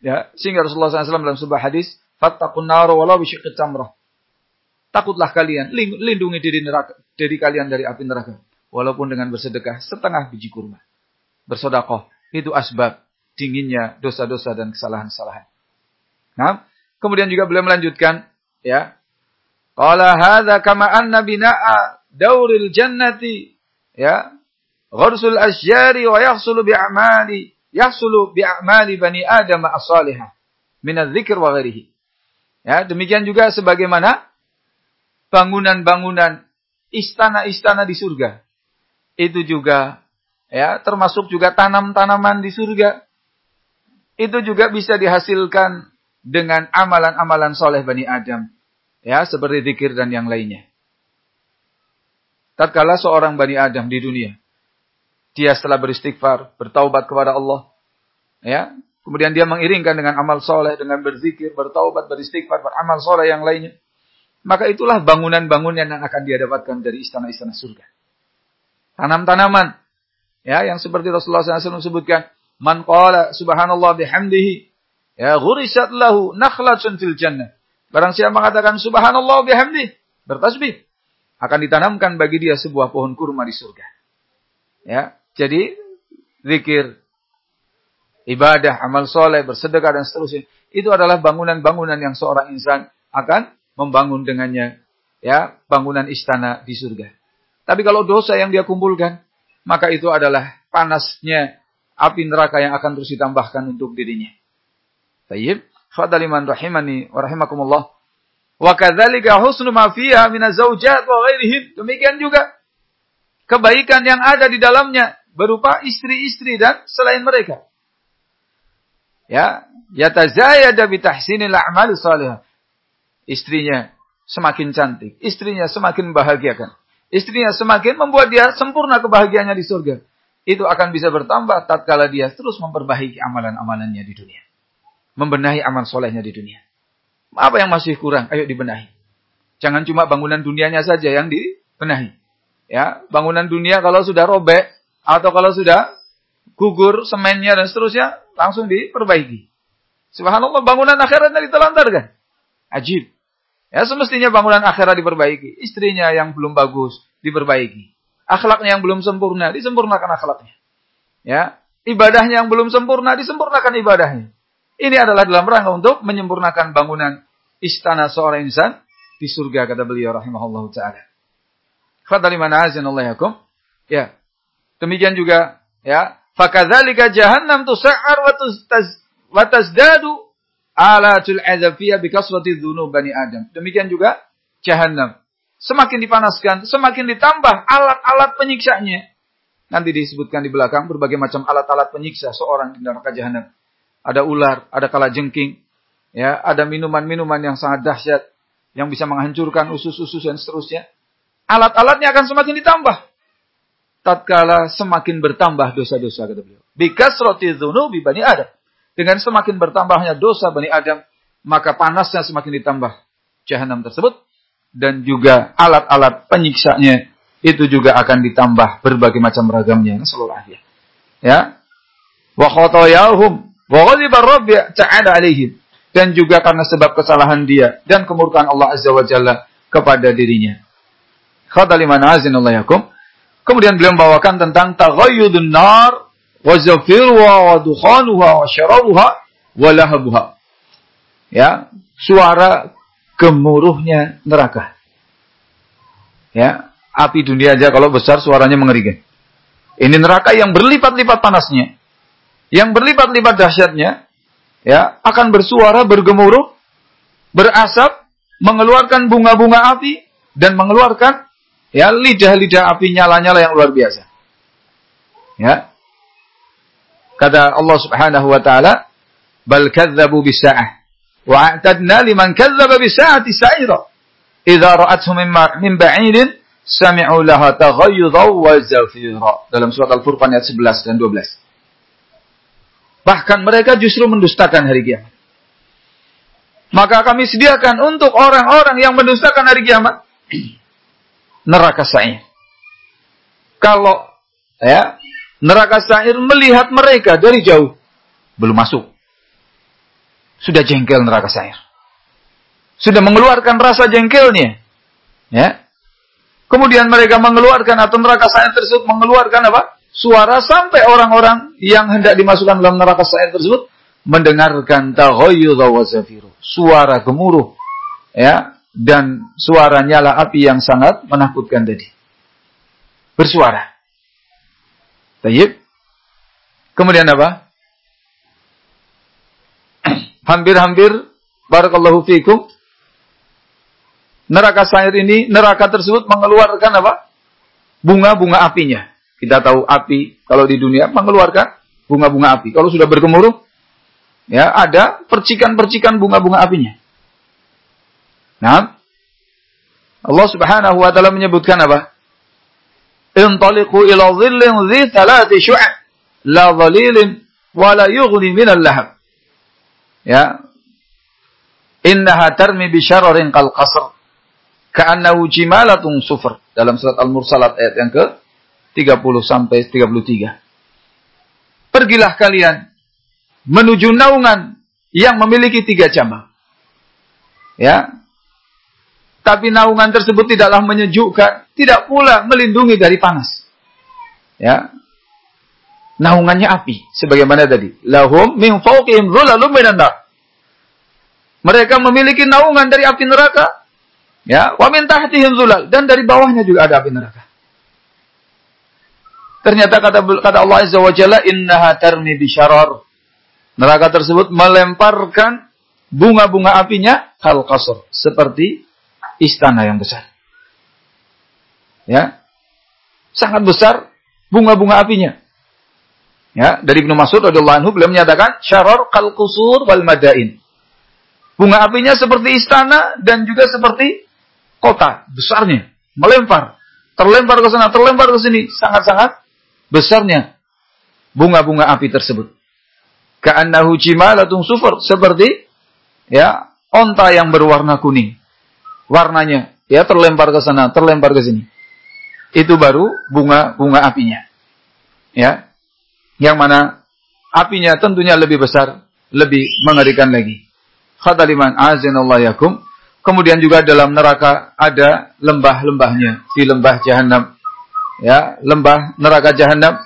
Ya, sehingga Rasulullah SAW dalam sebuah hadis, "Fattaqun nar walau bisyiqqit tamrah." Takutlah kalian, lindungi diri neraka, diri kalian dari api neraka, walaupun dengan bersedekah setengah biji kurma. Bersodakoh itu asbab dinginnya dosa-dosa dan kesalahan-kesalahan. Nah, kemudian juga beliau melanjutkan, ya, Qala hadza kama anna bina'a dauril jannati ya ghursul asyari wa yahsulu bi'amali yahsulu bi'amali bani adam as-salihah min adz-dzikr wa ghairihi. Ya, demikian juga sebagaimana bangunan-bangunan istana-istana di surga. Itu juga ya, termasuk juga tanam-tanaman di surga. Itu juga bisa dihasilkan dengan amalan-amalan soleh Bani Adam. Ya, seperti zikir dan yang lainnya. Tatkala seorang Bani Adam di dunia, dia setelah beristighfar, bertaubat kepada Allah, ya, kemudian dia mengiringkan dengan amal soleh, dengan berzikir, bertaubat, beristighfar, beramal soleh yang lainnya, maka itulah bangunan-bangunan yang akan dia dapatkan dari istana-istana surga. Tanam-tanaman, ya, yang seperti Rasulullah SAW sebutkan, man qala subhanallah bihamdihi, Ya, ghurisat lahu nakhlatun fil jannah. Barang siapa mengatakan subhanallah bihamdi, bertasbih, akan ditanamkan bagi dia sebuah pohon kurma di surga. Ya, jadi zikir, ibadah, amal soleh, bersedekah dan seterusnya. Itu adalah bangunan-bangunan yang seorang insan akan membangun dengannya. Ya, bangunan istana di surga. Tapi kalau dosa yang dia kumpulkan, maka itu adalah panasnya api neraka yang akan terus ditambahkan untuk dirinya. Tayyib. Fadaliman rahimani wa rahimakumullah. Wa kadzalika husnu ma fiha min zawjat wa ghairihim. Demikian juga kebaikan yang ada di dalamnya berupa istri-istri dan selain mereka. Ya, yatazayada bi tahsinil a'mal salihah. Istrinya semakin cantik, istrinya semakin bahagiakan. Istrinya semakin membuat dia sempurna kebahagiaannya di surga. Itu akan bisa bertambah tatkala dia terus memperbaiki amalan-amalannya di dunia membenahi amal solehnya di dunia. Apa yang masih kurang? Ayo dibenahi. Jangan cuma bangunan dunianya saja yang dibenahi. Ya, bangunan dunia kalau sudah robek atau kalau sudah gugur semennya dan seterusnya langsung diperbaiki. Subhanallah bangunan akhiratnya ditelantarkan. Ajib. Ya semestinya bangunan akhirat diperbaiki. Istrinya yang belum bagus diperbaiki. Akhlaknya yang belum sempurna disempurnakan akhlaknya. Ya, ibadahnya yang belum sempurna disempurnakan ibadahnya. Ini adalah dalam rangka untuk menyempurnakan bangunan istana seorang insan di surga kata beliau rahimahullah taala. Fadali mana yakum. Ya. Demikian juga ya, fakadzalika jahannam tusa'ar wa tazdadu alatul adzabiyah bi kasrati dzunub bani Adam. Demikian juga jahannam. Semakin dipanaskan, semakin ditambah alat-alat penyiksanya. Nanti disebutkan di belakang berbagai macam alat-alat penyiksa seorang di neraka jahanam ada ular, ada kala jengking, ya, ada minuman-minuman yang sangat dahsyat yang bisa menghancurkan usus-usus dan seterusnya. Alat-alatnya akan semakin ditambah. Tatkala semakin bertambah dosa-dosa kata beliau. Bikasrati dzunubi bani Adam. Dengan semakin bertambahnya dosa bani Adam, maka panasnya semakin ditambah jahanam tersebut dan juga alat-alat penyiksanya itu juga akan ditambah berbagai macam ragamnya akhir. Ya. Wa khotoyahum Wa ta'ala alaihim. Dan juga karena sebab kesalahan dia dan kemurkaan Allah Azza wa Jalla kepada dirinya. Khata liman yakum. Kemudian beliau membawakan tentang taghayyudun nar wa wa dukhanuha wa syarabuha wa. Ya, suara gemuruhnya neraka. Ya, api dunia aja kalau besar suaranya mengerikan. Ini neraka yang berlipat-lipat panasnya yang berlipat-lipat dahsyatnya, ya, akan bersuara, bergemuruh, berasap, mengeluarkan bunga-bunga api dan mengeluarkan ya lidah-lidah api nyala-nyala yang luar biasa. Ya. Kata Allah Subhanahu wa taala, "Bal kadzdzabu bisa'ah wa a'tadna liman kadzdzaba bisa'ati sa'ira. Idza ra'atuhum min ba'idin sami'u laha taghayyudhan wa zafira." Dalam surat Al-Furqan ayat 11 dan 12. Bahkan mereka justru mendustakan hari kiamat. Maka kami sediakan untuk orang-orang yang mendustakan hari kiamat neraka sa'ir. Kalau ya neraka sa'ir melihat mereka dari jauh belum masuk. Sudah jengkel neraka sa'ir. Sudah mengeluarkan rasa jengkelnya. Ya. Kemudian mereka mengeluarkan atau neraka sa'ir tersebut mengeluarkan apa? Suara sampai orang-orang yang hendak dimasukkan dalam neraka sa'ir tersebut mendengarkan taghayyud wa zafiru. Suara gemuruh ya dan suara nyala api yang sangat menakutkan tadi. Bersuara. Tayyib. Kemudian apa? Hampir-hampir barakallahu fikum neraka sa'ir ini, neraka tersebut mengeluarkan apa? Bunga-bunga apinya. Kita tahu api kalau di dunia mengeluarkan bunga-bunga api. Kalau sudah bergemuruh, ya ada percikan-percikan bunga-bunga apinya. Nah, Allah Subhanahu wa taala menyebutkan apa? Intaliqu ila dhillin dhi thalathi syu'a la dhalilin wa la yughni min al-lahab. Ya. Innaha tarmi bi syararin qal qasr ka'annahu jimalatun sufr dalam surat Al-Mursalat ayat yang ke 30 sampai 33. Pergilah kalian menuju naungan yang memiliki tiga cabang. Ya. Tapi naungan tersebut tidaklah menyejukkan, tidak pula melindungi dari panas. Ya. Naungannya api sebagaimana tadi. Lahum min fawqihim dhulalun minan. Mereka memiliki naungan dari api neraka. Ya, wa min tahtihim dan dari bawahnya juga ada api neraka. Ternyata kata kata Allah Azza wa Jalla innaha tarmi bisyarar. Neraka tersebut melemparkan bunga-bunga apinya hal kasur seperti istana yang besar. Ya. Sangat besar bunga-bunga apinya. Ya, dari Ibnu Mas'ud radhiyallahu anhu beliau menyatakan syarar kal qusur wal madain. Bunga apinya seperti istana dan juga seperti kota besarnya, melempar, terlempar ke sana, terlempar ke sini, sangat-sangat besarnya bunga-bunga api tersebut. Ka'annahu jimalatun sufur seperti ya onta yang berwarna kuning. Warnanya ya terlempar ke sana, terlempar ke sini. Itu baru bunga-bunga apinya. Ya. Yang mana apinya tentunya lebih besar, lebih mengerikan lagi. Khataliman azinallahu yakum. Kemudian juga dalam neraka ada lembah-lembahnya di lembah jahanam ya lembah neraka jahanam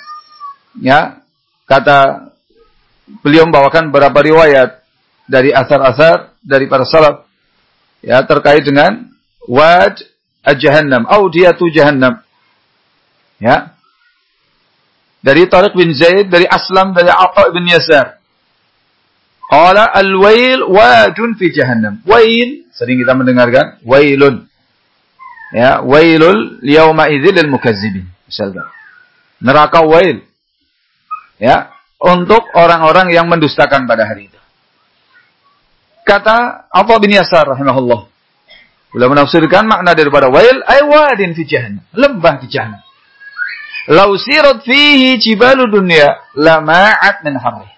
ya kata beliau membawakan beberapa riwayat dari asar-asar dari para salaf. Ya terkait dengan wad jahannam audiyatu jahannam. Ya. Dari Tariq bin Zaid dari Aslam dari Atha bin Yasar. Qala al-wail wadun fi jahannam. Wail sering kita mendengarkan wailun Ya, wailul yauma idzil mukazzibin. Misalnya. Neraka wail. Ya, untuk orang-orang yang mendustakan pada hari itu. Kata Abu bin Yasar rahimahullah. Beliau menafsirkan makna daripada wail ay wadin fi jahannam, lembah di jahannam. Lau sirat fihi jibalu dunya lama'at min harri.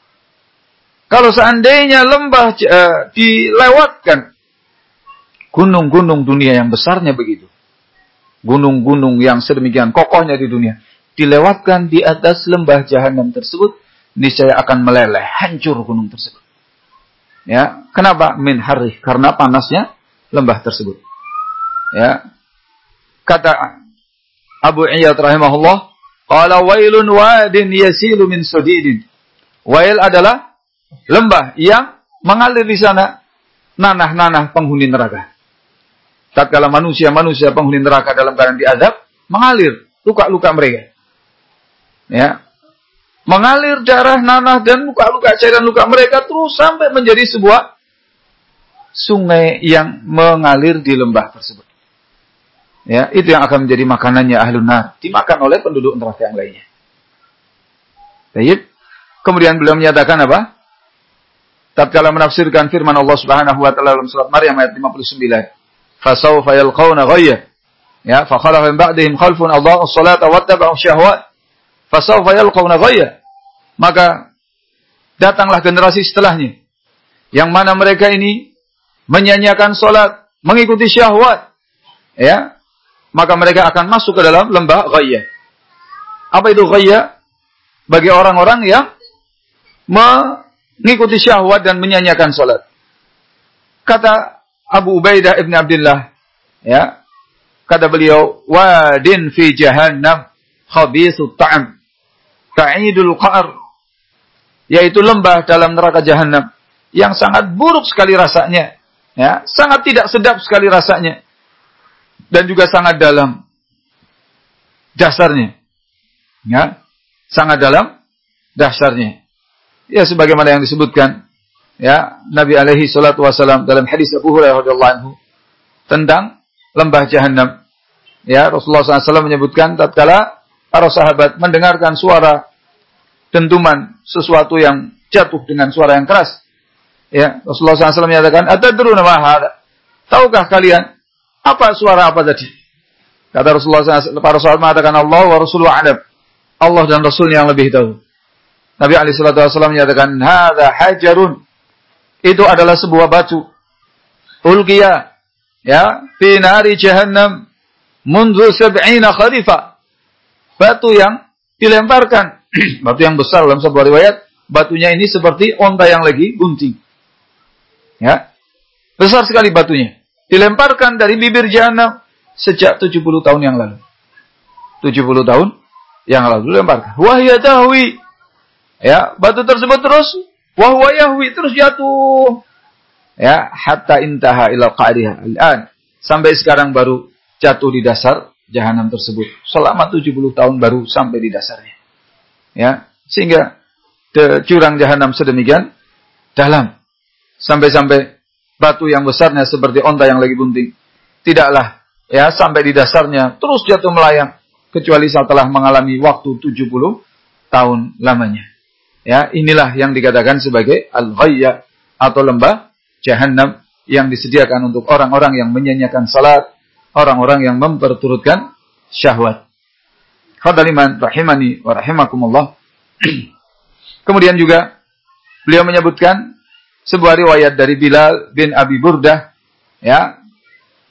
Kalau seandainya lembah uh, dilewatkan gunung-gunung dunia yang besarnya begitu gunung-gunung yang sedemikian kokohnya di dunia dilewatkan di atas lembah jahanam tersebut niscaya akan meleleh hancur gunung tersebut. Ya kenapa? Min harih karena panasnya lembah tersebut. Ya. Kata Abu Iyad rahimahullah qala wailun wadin yasilu min sudidin wail adalah lembah yang mengalir di sana nanah-nanah penghuni neraka tatkala manusia-manusia penghuni neraka dalam keadaan diazab, mengalir luka-luka mereka. Ya. Mengalir darah, nanah dan luka-luka cairan luka mereka terus sampai menjadi sebuah sungai yang mengalir di lembah tersebut. Ya, itu yang akan menjadi makanannya ahlun nar, dimakan oleh penduduk neraka yang lainnya. Baik. Kemudian beliau menyatakan apa? Tatkala menafsirkan firman Allah Subhanahu wa taala dalam surat Maryam ayat 59 fasawfa yalqawna ghayya. Ya, fa khalafa min ba'dihim khalfun adha'u as-salata wattaba'u syahwat. Fasawfa yalqawna ghayya. Maka datanglah generasi setelahnya yang mana mereka ini menyanyiakan salat, mengikuti syahwat. Ya. Maka mereka akan masuk ke dalam lembah ghayya. Apa itu ghayya? Bagi orang-orang yang mengikuti syahwat dan menyanyiakan salat. Kata Abu Ubaidah ibn Abdullah ya kata beliau wadin fi jahannam khabithu ta'am ta'idul qa'r yaitu lembah dalam neraka jahanam yang sangat buruk sekali rasanya ya sangat tidak sedap sekali rasanya dan juga sangat dalam dasarnya ya sangat dalam dasarnya. Ya sebagaimana yang disebutkan ya Nabi alaihi salatu wasalam dalam hadis Abu Hurairah radhiyallahu anhu tentang lembah jahanam. Ya, Rasulullah SAW menyebutkan tatkala para sahabat mendengarkan suara dentuman sesuatu yang jatuh dengan suara yang keras. Ya, Rasulullah SAW menyatakan, "Atadruna ma hada?" Tahukah kalian apa suara apa tadi? Kata Rasulullah SAW, para sahabat mengatakan Allah wa Rasulullah alam. Allah dan Rasul yang lebih tahu. Nabi alaihi salatu wasallam menyatakan, "Hadza hajarun itu adalah sebuah batu. Ulqiya ya fi nari jahannam mundu sab'ina kharifa. Batu yang dilemparkan. batu yang besar dalam sebuah riwayat, batunya ini seperti onta yang lagi gunting. Ya. Besar sekali batunya. Dilemparkan dari bibir jahanam sejak 70 tahun yang lalu. 70 tahun yang lalu dilemparkan. Wahya tahwi. Ya, batu tersebut terus wahwa yahwi terus jatuh. Ya, hatta intaha ila qa'riha. Al-an sampai sekarang baru jatuh di dasar jahanam tersebut. Selama 70 tahun baru sampai di dasarnya. Ya, sehingga jurang jahanam sedemikian dalam. Sampai-sampai batu yang besarnya seperti onta yang lagi bunting. Tidaklah ya sampai di dasarnya terus jatuh melayang kecuali setelah mengalami waktu 70 tahun lamanya. Ya, inilah yang dikatakan sebagai al-ghayya atau lembah jahanam yang disediakan untuk orang-orang yang menyanyiakan salat, orang-orang yang memperturutkan syahwat. Khadaliman rahimani wa rahimakumullah. Kemudian juga beliau menyebutkan sebuah riwayat dari Bilal bin Abi Burdah ya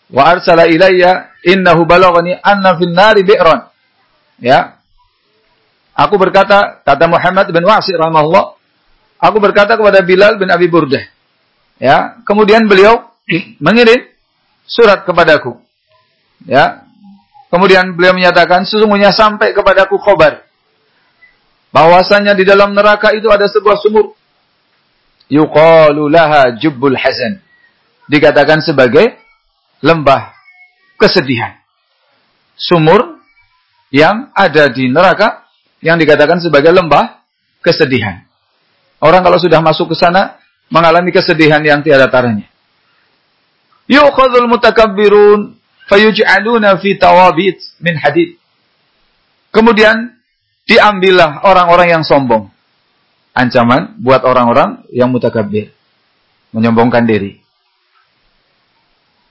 wa arsala ilayya innahu balaghani anna fin nari bi'ran ya aku berkata kata Muhammad bin Wasi rahimahullah aku berkata kepada Bilal bin Abi Burdah ya kemudian beliau mengirim surat kepadaku ya kemudian beliau menyatakan sesungguhnya sampai kepadaku khabar bahwasanya di dalam neraka itu ada sebuah sumur yuqalu laha jubbul hazan. Dikatakan sebagai lembah kesedihan. Sumur yang ada di neraka yang dikatakan sebagai lembah kesedihan. Orang kalau sudah masuk ke sana mengalami kesedihan yang tiada taranya. Yuqadul mutakabbirun fayuj'aluna fi tawabit min hadid. Kemudian diambillah orang-orang yang sombong ancaman buat orang-orang yang mutakabbir, menyombongkan diri.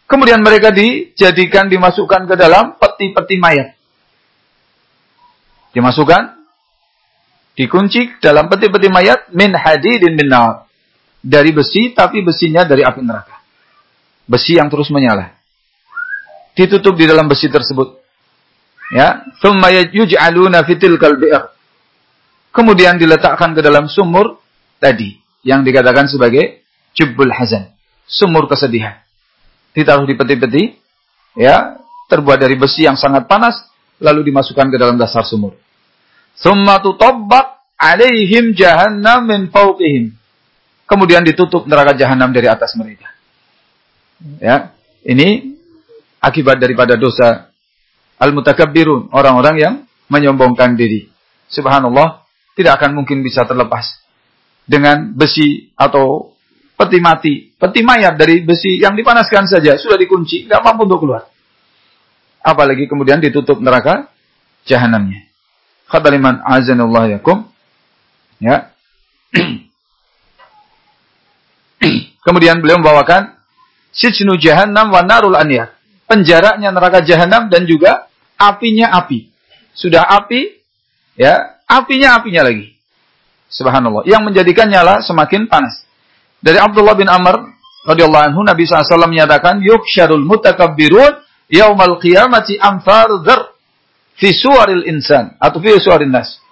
Kemudian mereka dijadikan dimasukkan ke dalam peti-peti mayat. Dimasukkan dikunci dalam peti-peti mayat min hadidin min nar. Dari besi tapi besinya dari api neraka. Besi yang terus menyala. Ditutup di dalam besi tersebut. Ya, thumma yuj'aluna fitil kalbi'ir kemudian diletakkan ke dalam sumur tadi yang dikatakan sebagai jubbul hazan, sumur kesedihan. Ditaruh di peti-peti, ya, terbuat dari besi yang sangat panas, lalu dimasukkan ke dalam dasar sumur. Summa tutabbaq alaihim jahannam min fawqihim. Kemudian ditutup neraka jahanam dari atas mereka. Ya, ini akibat daripada dosa al-mutakabbirun, orang-orang yang menyombongkan diri. Subhanallah, tidak akan mungkin bisa terlepas dengan besi atau peti mati, peti mayat dari besi yang dipanaskan saja sudah dikunci, tidak mampu untuk keluar. Apalagi kemudian ditutup neraka jahanamnya. Kata liman azanullah yakum. Ya. kemudian beliau membawakan sijnu jahannam wa narul aniyar. Penjaranya neraka jahanam dan juga apinya api. Sudah api, ya apinya apinya lagi. Subhanallah. Yang menjadikan nyala semakin panas. Dari Abdullah bin Amr radhiyallahu anhu Nabi SAW menyatakan yuhsyarul mutakabbirun yaumal qiyamati amthar dzar fi suwaril insan atau fi suwarin nas.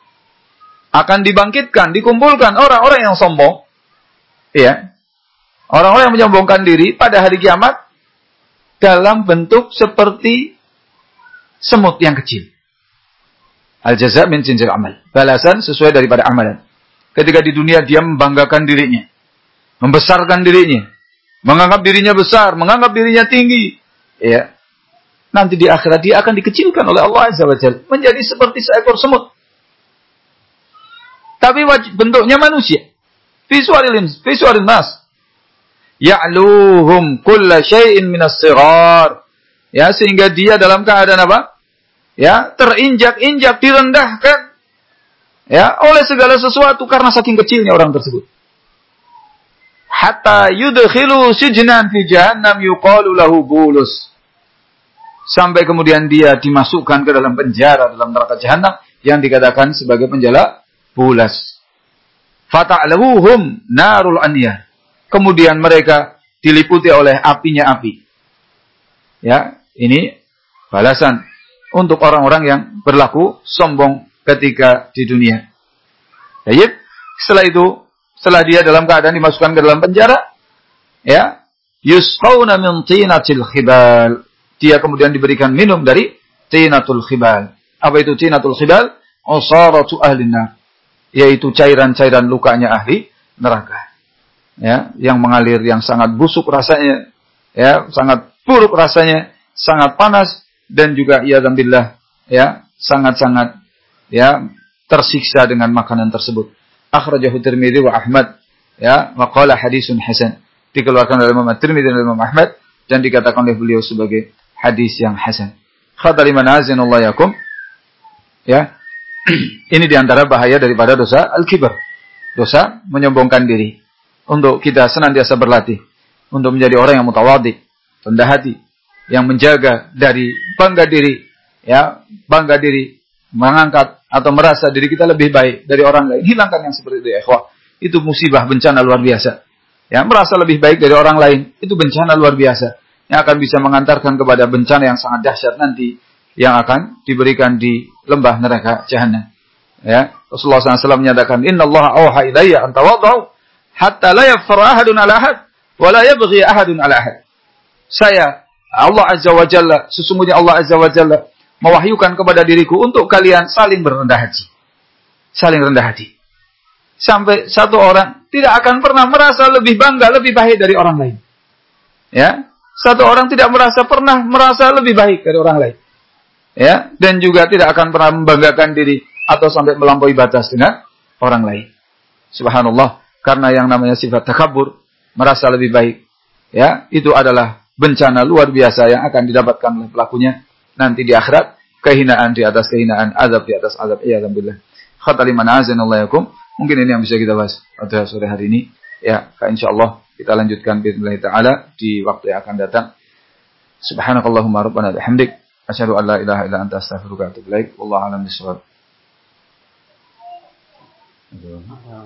Akan dibangkitkan, dikumpulkan orang-orang yang sombong. Iya. Orang-orang yang menyombongkan diri pada hari kiamat dalam bentuk seperti semut yang kecil. Al-jaza min jinsil amal. Balasan sesuai daripada amalan. Ketika di dunia dia membanggakan dirinya. Membesarkan dirinya. Menganggap dirinya besar. Menganggap dirinya tinggi. Ya. Nanti di akhirat dia akan dikecilkan oleh Allah Azza wa Jal. Menjadi seperti seekor semut. Tapi bentuknya manusia. Visualin, visualin nas. Ya'luhum kulla syai'in minas sirar. Ya, sehingga dia dalam keadaan apa? ya terinjak-injak direndahkan ya oleh segala sesuatu karena saking kecilnya orang tersebut hatta yudkhilu sijnan fi jahannam yuqalu lahu bulus sampai kemudian dia dimasukkan ke dalam penjara dalam neraka jahanam yang dikatakan sebagai penjara bulas fata'lahuhum narul aniyah kemudian mereka diliputi oleh apinya api ya ini balasan untuk orang-orang yang berlaku sombong ketika di dunia. Baik, setelah itu, setelah dia dalam keadaan dimasukkan ke dalam penjara, ya yusqawna min tinatil khibal. Dia kemudian diberikan minum dari tinatul khibal. Apa itu tinatul khibal? Usaratu ahlina. Yaitu cairan-cairan lukanya ahli neraka. Ya, yang mengalir yang sangat busuk rasanya, ya, sangat buruk rasanya, sangat panas dan juga ya billah ya, sangat-sangat ya tersiksa dengan makanan tersebut. Akhrajahu Tirmidzi wa Ahmad ya, wa hadisun hasan dikeluarkan oleh Imam Tirmidzi dan Imam Ahmad dan dikatakan oleh beliau sebagai hadis yang hasan. Khadari manazinullah yakum. Ya. Ini di antara bahaya daripada dosa al-kibar. Dosa menyombongkan diri. Untuk kita senantiasa berlatih. Untuk menjadi orang yang mutawadi. Rendah hati. Yang menjaga dari bangga diri. Ya, bangga diri. Mengangkat atau merasa diri kita lebih baik dari orang lain. Hilangkan yang seperti itu ya ikhwah. Itu musibah bencana luar biasa. Ya, merasa lebih baik dari orang lain, itu bencana luar biasa yang akan bisa mengantarkan kepada bencana yang sangat dahsyat nanti yang akan diberikan di lembah neraka jahanam. Ya, Rasulullah SAW menyatakan, Inna Allah awha ilayya anta wadau hatta la yafra ahadun ala ahad wa la yabghi ahadun ala ahad. Saya Allah Azza wa Jalla, sesungguhnya Allah Azza wa Jalla mewahyukan kepada diriku untuk kalian saling berendah hati. Saling rendah hati sampai satu orang tidak akan pernah merasa lebih bangga, lebih baik dari orang lain. Ya, satu orang tidak merasa pernah merasa lebih baik dari orang lain. Ya, dan juga tidak akan pernah membanggakan diri atau sampai melampaui batas dengan orang lain. Subhanallah, karena yang namanya sifat takabur, merasa lebih baik, ya, itu adalah bencana luar biasa yang akan didapatkan oleh pelakunya nanti di akhirat, kehinaan di atas kehinaan, azab di atas azab. Iya, alhamdulillah. Khataliman yakum. Mungkin ini yang bisa kita bahas pada sore hari ini. Ya, insya Allah kita lanjutkan bismillah taala di waktu yang akan datang. Subhanakallahumma rabbana bihamdik asyhadu an la ilaha illa anta astaghfiruka wa atubu ilaik. Wallahu a'lam bishawab.